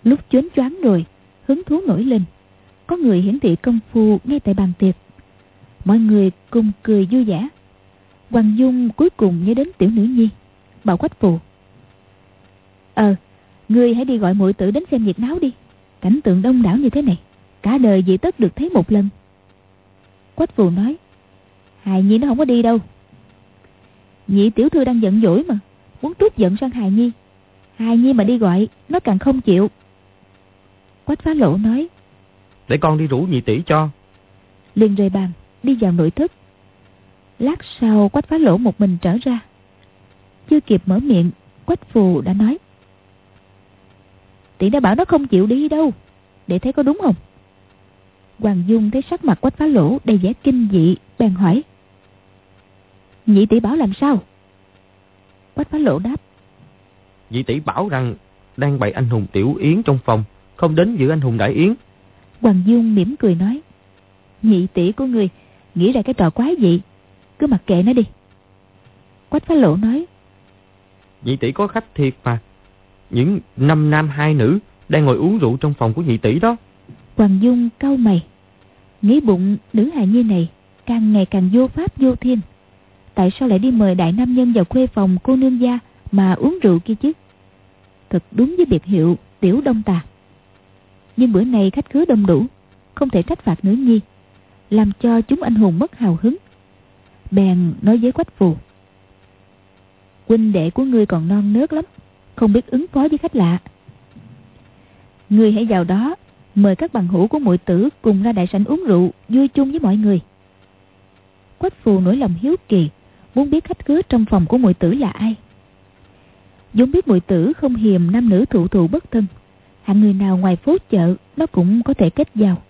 Lúc choáng choáng rồi, hứng thú nổi lên. Có người hiển thị công phu ngay tại bàn tiệc. Mọi người cùng cười vui vẻ. Hoàng Dung cuối cùng nhớ đến tiểu nữ nhi, bảo quách phù. Ờ, ngươi hãy đi gọi muội tử đến xem nhiệt náo đi. Cảnh tượng đông đảo như thế này, cả đời dị tất được thấy một lần. Quách phù nói, Hài Nhi nó không có đi đâu. Nhị tiểu thư đang giận dỗi mà, muốn trút giận sang Hài Nhi. Hài Nhi mà đi gọi, nó càng không chịu. Quách phá lộ nói, Để con đi rủ nhị tỷ cho. liền rời bàn, đi vào nội thất. Lát sau quách phá lỗ một mình trở ra. Chưa kịp mở miệng, quách phù đã nói. Tỷ đã bảo nó không chịu đi đâu. Để thấy có đúng không? Hoàng Dung thấy sắc mặt quách phá lỗ đầy vẻ kinh dị, bèn hỏi. Nhị tỷ bảo làm sao? Quách phá lỗ đáp. Nhị tỷ bảo rằng đang bày anh hùng tiểu yến trong phòng, không đến dự anh hùng đại yến. Hoàng Dung mỉm cười nói. Nhị tỷ của người nghĩ ra cái trò quái gì? Cứ mặc kệ nó đi. Quách phá lỗ nói. Nhị tỷ có khách thiệt mà. những năm nam hai nữ đang ngồi uống rượu trong phòng của nhị tỷ đó. Hoàng Dung cau mày. Nghĩ bụng nữ hài nhi này càng ngày càng vô pháp vô thiên. Tại sao lại đi mời đại nam nhân vào khuê phòng cô nương gia mà uống rượu kia chứ? Thật đúng với biệt hiệu tiểu đông tà. Nhưng bữa nay khách khứa đông đủ, không thể trách phạt nữ nhi, làm cho chúng anh hùng mất hào hứng. Bèn nói với quách phù. Huynh đệ của ngươi còn non nớt lắm, không biết ứng phó với khách lạ. Ngươi hãy vào đó, mời các bằng hữu của muội tử cùng ra đại sảnh uống rượu, vui chung với mọi người. Quách phù nổi lòng hiếu kỳ, muốn biết khách khứa trong phòng của muội tử là ai. vốn biết muội tử không hiềm nam nữ thụ thụ bất thân, hạng người nào ngoài phố chợ nó cũng có thể kết giao.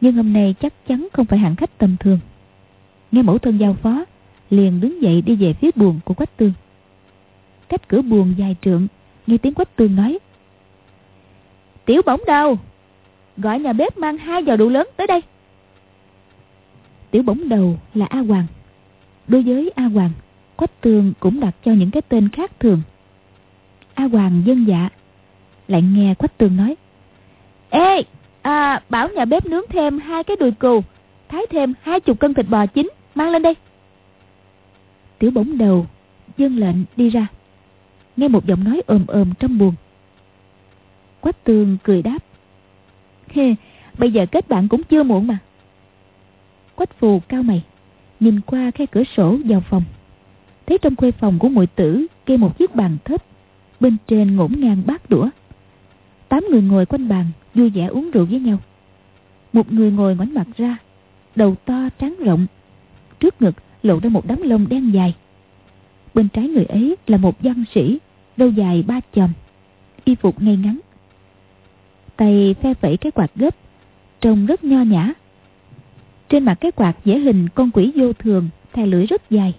Nhưng hôm nay chắc chắn không phải hạng khách tầm thường. Nghe mẫu thân giao phó, liền đứng dậy đi về phía buồng của Quách Tương. Cách cửa buồng dài trượng, nghe tiếng Quách Tương nói. Tiểu bổng đâu? Gọi nhà bếp mang hai giò đủ lớn tới đây. Tiểu bổng đầu là A Hoàng. Đối với A Hoàng, Quách Tương cũng đặt cho những cái tên khác thường. A Hoàng dân dạ, lại nghe Quách Tương nói. Ê, à, bảo nhà bếp nướng thêm hai cái đùi cừu, thái thêm hai chục cân thịt bò chín, mang lên đây. Tiểu bổng đầu dân lệnh đi ra Nghe một giọng nói ồm ồm trong buồn Quách tường cười đáp Hê, bây giờ kết bạn cũng chưa muộn mà. Quách phù cao mày Nhìn qua khe cửa sổ vào phòng. Thấy trong khuê phòng của muội tử Kê một chiếc bàn thấp Bên trên ngổn ngang bát đũa. Tám người ngồi quanh bàn Vui vẻ uống rượu với nhau. Một người ngồi ngoảnh mặt ra Đầu to trắng rộng Trước ngực lộ ra một đám lông đen dài. Bên trái người ấy là một văn sĩ râu dài ba chòm y phục ngay ngắn tay phe phẩy cái quạt gấp, trông rất nho nhã. Trên mặt cái quạt vẽ hình con quỷ vô thường, thè lưỡi rất dài.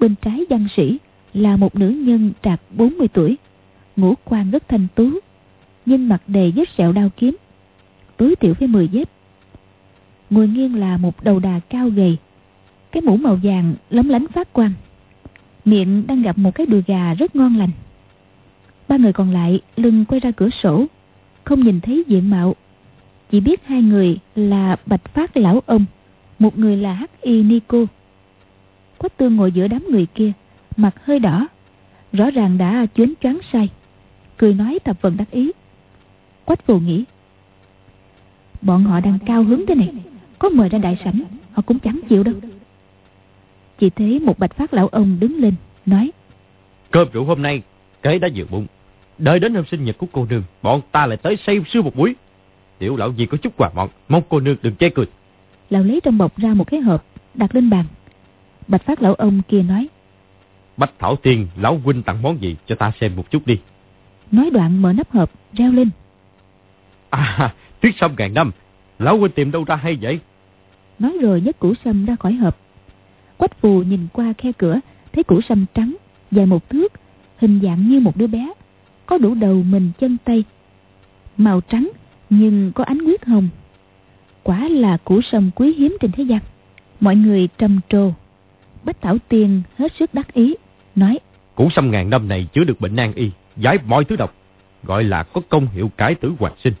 Bên trái văn sĩ là một nữ nhân trạc 40 tuổi, ngũ quan rất thanh tú, nhưng mặt đầy vết sẹo đao kiếm, túi tiểu với 10 dép. Ngồi nghiêng là một đầu đà cao gầy, cái mũ màu vàng lấm lánh phát quang. Miệng đang gặp một cái đùi gà rất ngon lành. Ba người còn lại lưng quay ra cửa sổ không nhìn thấy diện mạo chỉ biết hai người là bạch phát lão ông một người là hắc y nico quách tương ngồi giữa đám người kia mặt hơi đỏ rõ ràng đã chuyến choáng say cười nói thập phần đắc ý quách phù nghĩ bọn họ đang cao hứng thế này có mời ra đại sảnh họ cũng chẳng chịu đâu chỉ thấy một bạch phát lão ông đứng lên, nói. Cơm rượu hôm nay, kế đã vừa bụng. Đợi đến hôm sinh nhật của cô nương, bọn ta lại tới say sưa một buổi. Tiểu lão gì có chút quà mọn, mong cô nương đừng chê cười. Lão lấy trong bọc ra một cái hộp, đặt lên bàn. Bạch phát lão ông kia nói. Bạch Thảo Tiên, lão huynh tặng món gì cho ta xem một chút đi. Nói đoạn mở nắp hộp, reo lên. À, tuyết sâm ngàn năm, lão huynh tìm đâu ra hay vậy? Nói rồi nhấc củ sâm ra khỏi hộp, Quách phù nhìn qua khe cửa Thấy củ sâm trắng Dài một thước Hình dạng như một đứa bé Có đủ đầu mình chân tay. Màu trắng nhưng có ánh huyết hồng. Quả là củ sâm quý hiếm trên thế gian. Mọi người trầm trồ. Bách Thảo Tiên hết sức đắc ý Nói Củ sâm ngàn năm này chứa được bệnh nan y Giải mọi thứ độc Gọi là có công hiệu cải tử hoạt sinh.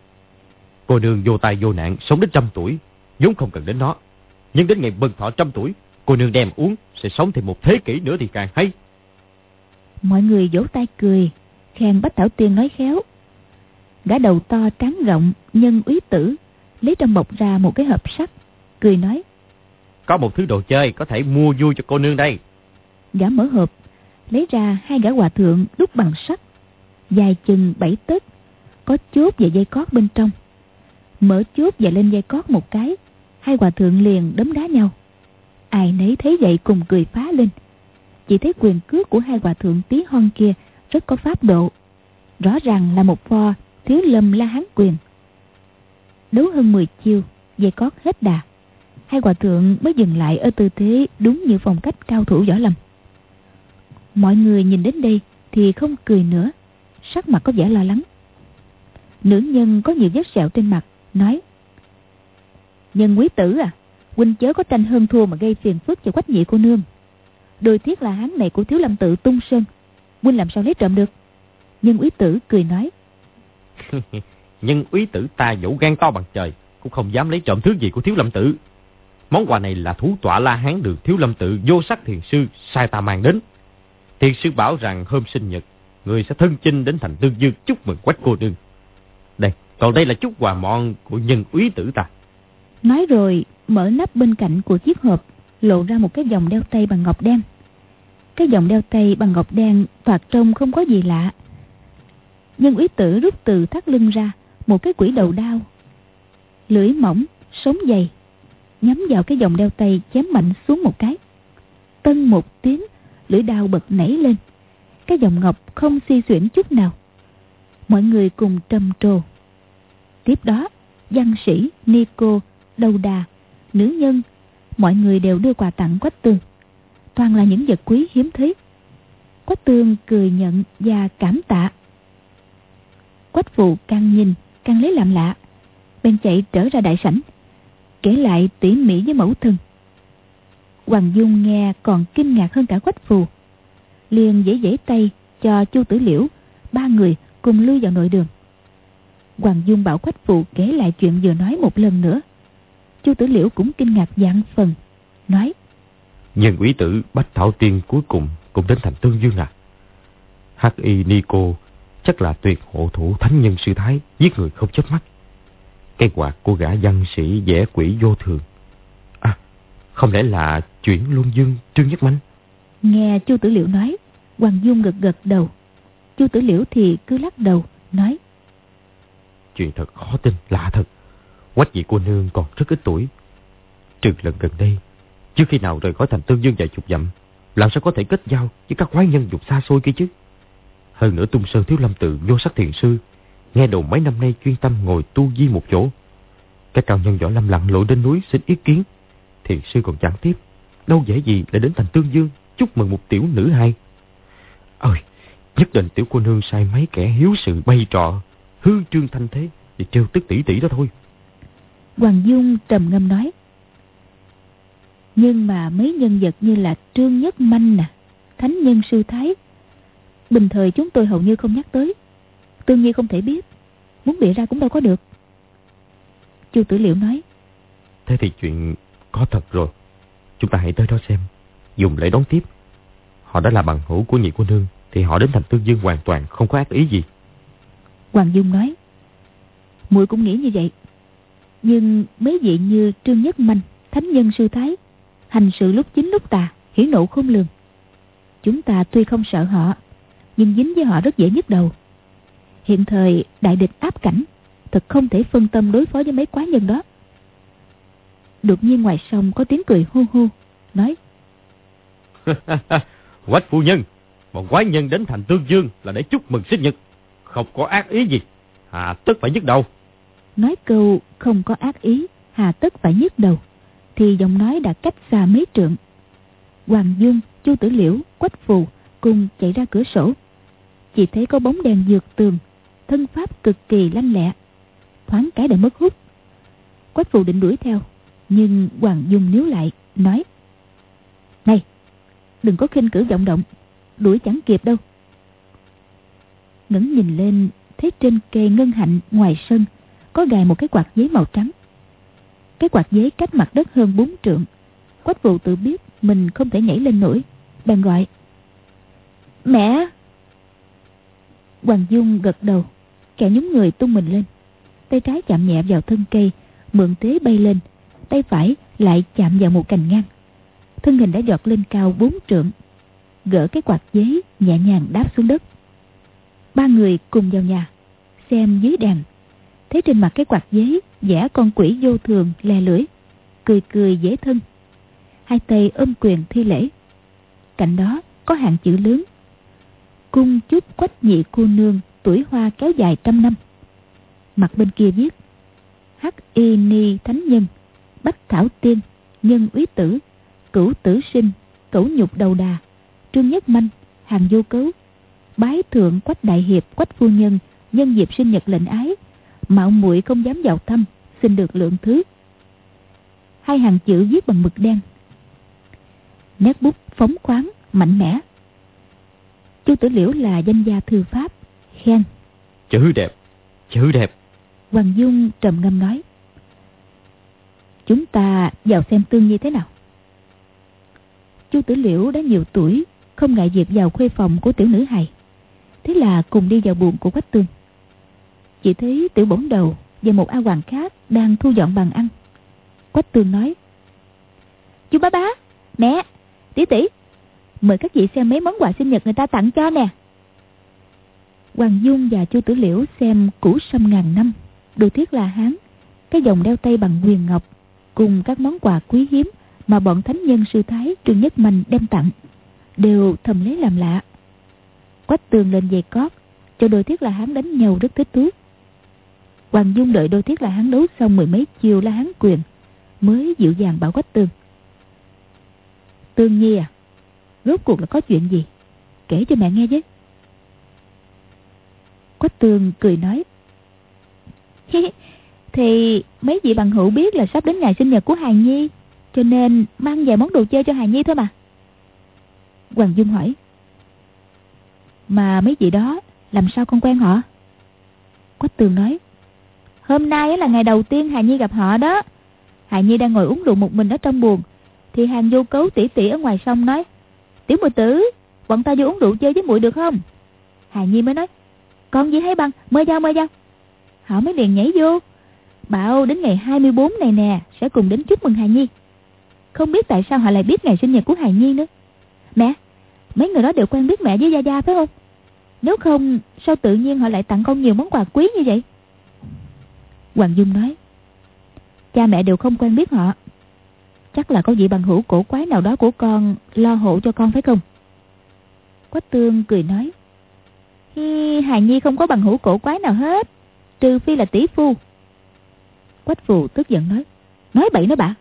Cô nương vô tai vô nạn Sống đến trăm tuổi vốn không cần đến nó. Nhưng đến ngày bần thọ trăm tuổi Cô nương đem uống sẽ sống thêm một thế kỷ nữa thì càng hay. Mọi người vỗ tay cười, khen Bách Thảo Tiên nói khéo. Gã đầu to trắng rộng, nhân úy tử, lấy trong bọc ra một cái hộp sắt, cười nói. Có một thứ đồ chơi có thể mua vui cho cô nương đây. Gã mở hộp, lấy ra hai gã hòa thượng đúc bằng sắt, dài chừng bảy tấc, có chốt và dây cót bên trong. Mở chốt và lên dây cót một cái, hai hòa thượng liền đấm đá nhau. Ai nấy thấy vậy cùng cười phá lên Chỉ thấy quyền cước của hai hòa thượng tí hon kia rất có pháp độ, Rõ ràng là một pho Thiếu lâm la hán quyền. Đấu hơn 10 chiêu, Dây cót hết đà, Hai hòa thượng mới dừng lại ở tư thế Đúng như phong cách cao thủ võ lâm. Mọi người nhìn đến đây Thì không cười nữa, Sắc mặt có vẻ lo lắng. Nữ nhân có nhiều vết sẹo trên mặt, Nói, Nhân quý tử à huynh chớ có tranh hơn thua mà gây phiền phức cho quách nhị cô nương. Đôi thiết là hán này của thiếu lâm tự tung sơn huynh làm sao lấy trộm được Nhân úy tử cười nói. Nhân úy tử ta dẫu gan to bằng trời, cũng không dám lấy trộm thứ gì của thiếu lâm tử. Món quà này là thú tọa la hán đường thiếu lâm tự vô sắc thiền sư sai ta mang đến. Thiền sư bảo rằng hôm sinh nhật, người sẽ thân chinh đến thành tương dương chúc mừng quách cô đương. Đây, còn đây là chút quà mọn của nhân úy tử ta. Nói rồi, mở nắp bên cạnh của chiếc hộp, lộ ra một cái vòng đeo tay bằng ngọc đen. Cái vòng đeo tay bằng ngọc đen thoạt trông không có gì lạ. nhưng úy tử rút từ thắt lưng ra một cái quỷ đầu đao. Lưỡi mỏng, sống dày, nhắm vào cái vòng đeo tay chém mạnh xuống một cái. Tân một tiếng, lưỡi đao bật nảy lên. Cái vòng ngọc không suy xuyển chút nào. Mọi người cùng trầm trồ. Tiếp đó, văn sĩ, ni cô, đầu đà, nữ nhân, mọi người đều đưa quà tặng Quách Tương. Toàn là những vật quý hiếm thấy. Quách Tương cười nhận và cảm tạ. Quách Phụ càng nhìn, càng lấy làm lạ. Bên chạy trở ra đại sảnh, kể lại tỉ mỉ với mẫu thân. Hoàng Dung nghe còn kinh ngạc hơn cả Quách Phù. liền dễ dễ tay cho Chu Tử Liễu, ba người cùng lui vào nội đường. Hoàng Dung bảo Quách Phù kể lại chuyện vừa nói một lần nữa. Chu Tử Liễu cũng kinh ngạc dạng phần, nói. Nhân quý tử Bách Thảo Tiên cuối cùng cũng đến thành Tương Dương à. Hắc Y Ni Cô chắc là tuyệt hộ thủ thánh nhân sư thái, giết người không chớp mắt. Cái quạt của gã văn sĩ vẽ quỷ vô thường. À, không lẽ là chuyển luân dương Trương Nhất Manh? Nghe Chu Tử Liễu nói, Hoàng Dung gật gật đầu. Chu Tử Liễu thì cứ lắc đầu, nói. Chuyện thật khó tin, lạ thật. Quách vị cô nương còn rất ít tuổi. Trừ lần gần đây, chưa khi nào rời khỏi thành tương dương vài chục dặm, làm sao có thể kết giao với các quái nhân dục xa xôi kia chứ? Hơn nữa tung sơn thiếu lâm tự vô sắc thiền sư, nghe đồn mấy năm nay chuyên tâm ngồi tu di một chỗ. Các cao nhân võ lâm lặng lội đến núi xin ý kiến. Thiền sư còn chẳng tiếp, đâu dễ gì lại đến thành tương dương chúc mừng một tiểu nữ hai. Ơi, nhất định tiểu cô nương sai mấy kẻ hiếu sự bay trọ, hư trương thanh thế để trêu tức tỷ tỷ đó thôi. Hoàng Dung trầm ngâm nói. Nhưng mà mấy nhân vật như là Trương Nhất Manh nè, Thánh Nhân Sư Thái, bình thời chúng tôi hầu như không nhắc tới. Tương nhiên không thể biết, muốn bịa ra cũng đâu có được. Chu Tử Liệu nói. Thế thì chuyện có thật rồi. Chúng ta hãy tới đó xem, dùng lễ đón tiếp. Họ đã là bằng hữu của nhị cô nương, thì họ đến thành tương dương hoàn toàn không có ác ý gì. Hoàng Dung nói. muội cũng nghĩ như vậy. Nhưng mấy vị như Trương Nhất Manh, Thánh Nhân Sư Thái, hành sự lúc chính lúc tà, hiển nộ không lường. Chúng ta tuy không sợ họ, nhưng dính với họ rất dễ nhức đầu. Hiện thời đại địch áp cảnh, thật không thể phân tâm đối phó với mấy quái nhân đó. Đột nhiên ngoài sông có tiếng cười hô hô, nói Quách phu nhân, một quái nhân đến thành Tương Dương là để chúc mừng sinh nhật, không có ác ý gì, hà tất phải nhức đầu. Nói câu không có ác ý, hà tất phải nhức đầu, thì giọng nói đã cách xa mấy trượng. Hoàng Dương, Chu Tử Liễu, Quách Phù cùng chạy ra cửa sổ. Chỉ thấy có bóng đèn dược tường, thân pháp cực kỳ lanh lẹ. Thoáng cái đã mất hút. Quách Phù định đuổi theo, nhưng Hoàng Dung níu lại, nói Này, đừng có khinh cử vọng động, đuổi chẳng kịp đâu. ngẩng nhìn lên, thấy trên cây ngân hạnh ngoài sân có gài một cái quạt giấy màu trắng. Cái quạt giấy cách mặt đất hơn bốn trượng. Quách Phù tự biết mình không thể nhảy lên nổi, bèn gọi Mẹ! Hoàng Dung gật đầu, kẻ nhúng người tung mình lên. Tay trái chạm nhẹ vào thân cây, mượn thế bay lên. Tay phải lại chạm vào một cành ngang. Thân hình đã giọt lên cao bốn trượng. Gỡ cái quạt giấy nhẹ nhàng đáp xuống đất. Ba người cùng vào nhà, xem dưới đèn. Thấy trên mặt cái quạt giấy vẽ con quỷ vô thường lè lưỡi, cười cười dễ thân. Hai tay ôm quyền thi lễ. Cạnh đó có hàng chữ lớn cung chúc quách nhị cô nương tuổi hoa kéo dài trăm năm mặt bên kia viết hắc y ni thánh nhân bách thảo tiên nhân úy tử cửu tử sinh cửu nhục đầu đà trương nhất manh hàng vô cấu bái thượng quách đại hiệp quách phu nhân nhân dịp sinh nhật lệnh ái mạo muội không dám vào thăm xin được lượng thứ. Hai hàng chữ viết bằng mực đen. Nét bút phóng khoáng mạnh mẽ. Chu Tử Liễu là danh gia thư pháp, Khen. Chữ đẹp Chữ đẹp. Hoàng Dung trầm ngâm nói Chúng ta vào xem tương nhi thế nào. Chu tử liễu đã nhiều tuổi Không ngại việc vào khuê phòng của tiểu nữ hài. Thế là cùng đi vào buồng của quách tương. Chỉ thấy tiểu bổng đầu và một A Hoàng khác Đang thu dọn bàn ăn. Quách tương nói, Chú bá bá, Mẹ Tỷ tỷ Mời các vị xem mấy món quà sinh nhật người ta tặng cho nè. Hoàng Dung và Chu Tử Liễu xem củ sâm ngàn năm Đồ thiết là hán, Cái vòng đeo tay bằng huyền ngọc, Cùng các món quà quý hiếm Mà bọn thánh nhân sư thái Trương Nhất Mạnh đem tặng, Đều thầm lấy làm lạ. Quách tường lên giày cót, Cho đồ thiết là hán đánh nhau rất thích thú. Hoàng Dung đợi đôi thiết là hắn đấu xong mười mấy chiều là hắn quyền, Mới dịu dàng bảo Quách tường Tương Nhi à Rốt cuộc là có chuyện gì? Kể cho mẹ nghe chứ Quách tường cười nói Thì mấy vị bằng hữu biết là sắp đến ngày sinh nhật của Hài Nhi, Cho nên mang vài món đồ chơi cho Hài Nhi thôi mà. Hoàng Dung hỏi, Mà mấy vị đó làm sao con quen họ? Quách tường nói Hôm nay là ngày đầu tiên Hà Nhi gặp họ đó. Hà Nhi đang ngồi uống rượu một mình ở trong buồn, Thì hàng vô cấu tỉ tỉ ở ngoài sông nói Tiểu mùi tử Bọn ta vô uống rượu chơi với muội được không? Hà Nhi mới nói Con gì hay băng, mời giao mời giao Họ mới liền nhảy vô. Bảo đến ngày 24 này nè Sẽ cùng đến chúc mừng Hà Nhi. Không biết tại sao họ lại biết ngày sinh nhật của Hà Nhi nữa. Mẹ Mấy người đó đều quen biết mẹ với Gia Gia phải không? Nếu không sao tự nhiên họ lại tặng con nhiều món quà quý như vậy? Hoàng Dung nói Cha mẹ đều không quen biết họ. Chắc là có vị bằng hữu cổ quái nào đó của con Lo hộ cho con phải không? Quách tương cười nói Hi, Hài Nhi không có bằng hữu cổ quái nào hết Trừ phi là tỷ phu. Quách phù tức giận nói Nói bậy nói bạ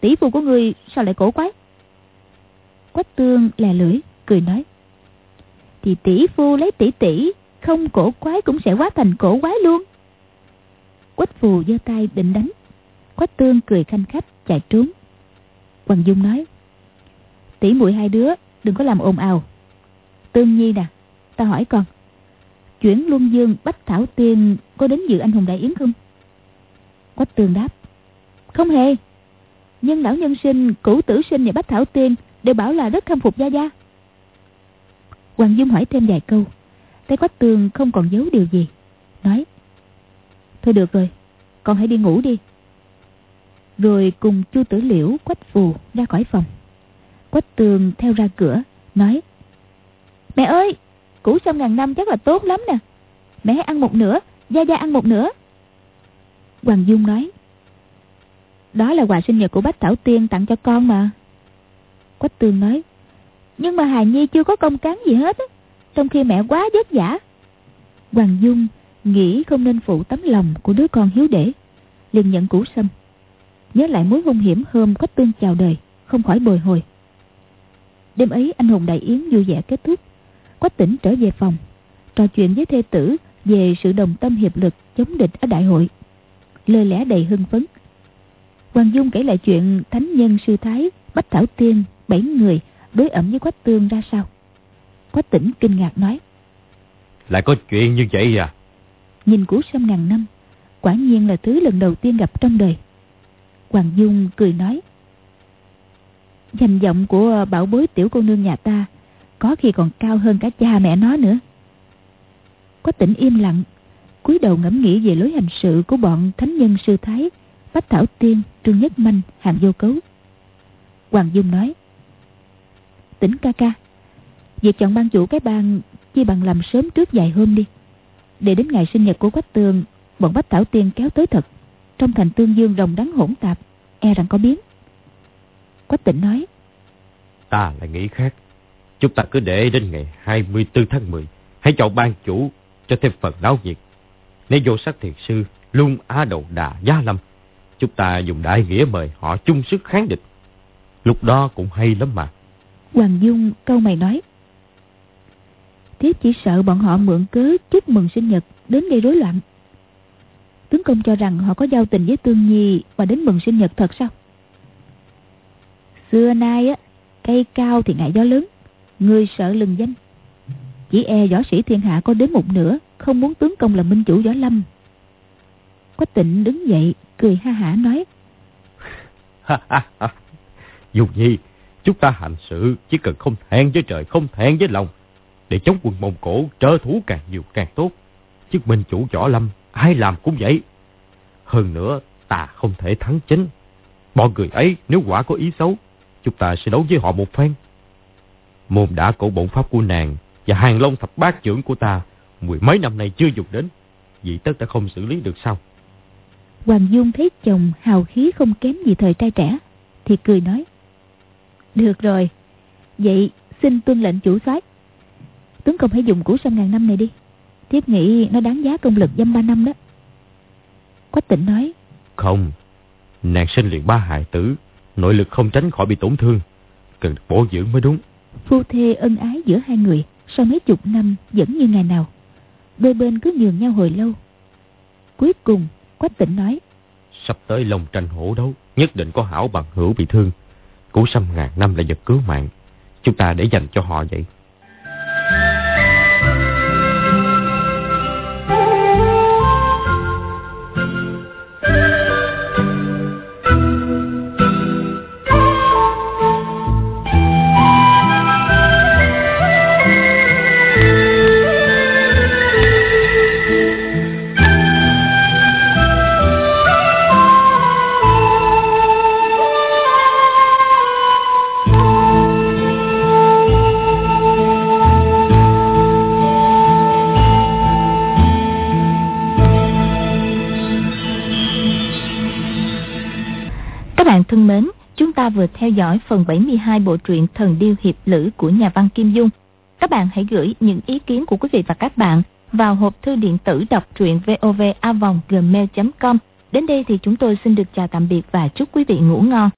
Tỷ phu của người sao lại cổ quái? Quách tương lè lưỡi Cười nói Thì tỷ phu lấy tỷ tỷ Không cổ quái cũng sẽ quá thành cổ quái luôn. Quách phù giơ tay định đánh. Quách tương cười khanh khách, chạy trốn. Hoàng Dung nói, tỷ muội hai đứa đừng có làm ồn ào. Tương Nhi nè, Ta hỏi con, Chuyển Luân Dương, Bách Thảo Tiên Có đến dự anh hùng đại yến không? Quách Tương đáp, Không hề. Nhưng lão nhân sinh, Cửu tử sinh và Bách Thảo Tiên Đều bảo là rất khâm phục Gia Gia. Hoàng Dung hỏi thêm vài câu, Thấy Quách Tương không còn giấu điều gì, Nói Thôi được rồi Con hãy đi ngủ đi. Rồi cùng Chu Tử Liễu Quách Phù ra khỏi phòng. Quách Tường theo ra cửa Nói Mẹ ơi Củ sâm ngàn năm chắc là tốt lắm nè. Mẹ hãy ăn một nửa Gia Gia ăn một nửa. Hoàng Dung nói Đó là quà sinh nhật của Bách Thảo Tiên tặng cho con mà. Quách Tường nói Nhưng mà Hà Nhi chưa có công cán gì hết á, Trong khi mẹ quá vất vả. Hoàng Dung nghĩ không nên phụ tấm lòng của đứa con hiếu để. Liền nhận củ sâm. Nhớ lại mối hung hiểm hôm quách tương chào đời, không khỏi bồi hồi. Đêm ấy, anh hùng đại yến vui vẻ kết thúc. Quách tỉnh trở về phòng, trò chuyện với thê tử về sự đồng tâm hiệp lực chống địch ở đại hội. Lời lẽ đầy hưng phấn. Hoàng dung kể lại chuyện thánh nhân sư thái bách thảo tiên, bảy người, đối ẩm với quách tương ra sao? Quách tỉnh kinh ngạc nói. Lại có chuyện như vậy à? Nhìn củ sâm ngàn năm, quả nhiên là thứ lần đầu tiên gặp trong đời. Hoàng dung cười nói, danh vọng của ờ, bảo bối tiểu cô nương nhà ta có khi còn cao hơn cả cha mẹ nó nữa. Có tỉnh im lặng, cúi đầu ngẫm nghĩ về lối hành sự của bọn thánh nhân sư thái, bách thảo tiên, trương nhất manh, hàm vô cấu. Hoàng dung nói, tỉnh ca ca, việc chọn ban chủ cái ban chi bằng làm sớm trước vài hôm đi để đến ngày sinh nhật của quách tường bọn bách thảo tiên kéo tới thật. Trong thành tương dương đồng đắng hỗn tạp e rằng có biến. Quách tịnh nói ta lại nghĩ khác. Chúng ta cứ để đến ngày 24 tháng 10 hãy chọn ban chủ cho thêm phần náo nhiệt. Nếu vô sắc thiệt sư lung á đầu đà giá lâm chúng ta dùng đại nghĩa mời họ chung sức kháng địch. Lúc đó cũng hay lắm mà. Hoàng dung câu mày nói thiếp chỉ sợ bọn họ mượn cớ chúc mừng sinh nhật đến gây rối loạn. Tướng công cho rằng họ có giao tình với tương nhi mà đến mừng sinh nhật thật sao? Xưa nay á, cây cao thì ngại gió lớn, người sợ lừng danh. Chỉ e võ sĩ thiên hạ có đến một nửa, Không muốn tướng công là minh chủ võ lâm. Quách tịnh đứng dậy, Cười ha hả nói. Dù nhi, Chúng ta hành sự chỉ cần không thẹn với trời, Không thẹn với lòng. Để chống quân Mông Cổ trở thủ càng nhiều càng tốt. Chức minh chủ võ lâm, Ai làm cũng vậy. Hơn nữa, ta không thể thắng chính. Bọn người ấy, nếu quả có ý xấu, Chúng ta sẽ đấu với họ một phen. Môn đã cổ bổn pháp của nàng Và hàng long thập bát trưởng của ta Mười mấy năm nay chưa dùng đến. Vì tất đã không xử lý được sao? Hoàng Dung thấy chồng hào khí không kém gì thời trai trẻ, Thì cười nói, Được rồi, Vậy xin tuân lệnh chủ soái. Tướng công hãy dùng củ sâm ngàn năm này đi. Thiếp nghĩ nó đáng giá công lực dăm ba năm đó. Quách tịnh nói Không Nàng sinh liền ba hại tử Nội lực không tránh khỏi bị tổn thương Cần được bổ dưỡng mới đúng. Phu thê ân ái giữa hai người Sau mấy chục năm vẫn như ngày nào. Đôi bên cứ nhường nhau hồi lâu. Cuối cùng Quách tịnh nói Sắp tới lòng tranh hổ đấu Nhất định có hảo bằng hữu bị thương. Củ sâm ngàn năm là vật cứu mạng. Chúng ta để dành cho họ vậy vừa theo dõi phần 72 bộ truyện Thần Điêu Hiệp Lữ của nhà văn Kim Dung. Các bạn hãy gửi những ý kiến của quý vị và các bạn vào hộp thư điện tử đọc truyện vovavonggmail.com. Đến đây thì chúng tôi xin được chào tạm biệt và chúc quý vị ngủ ngon.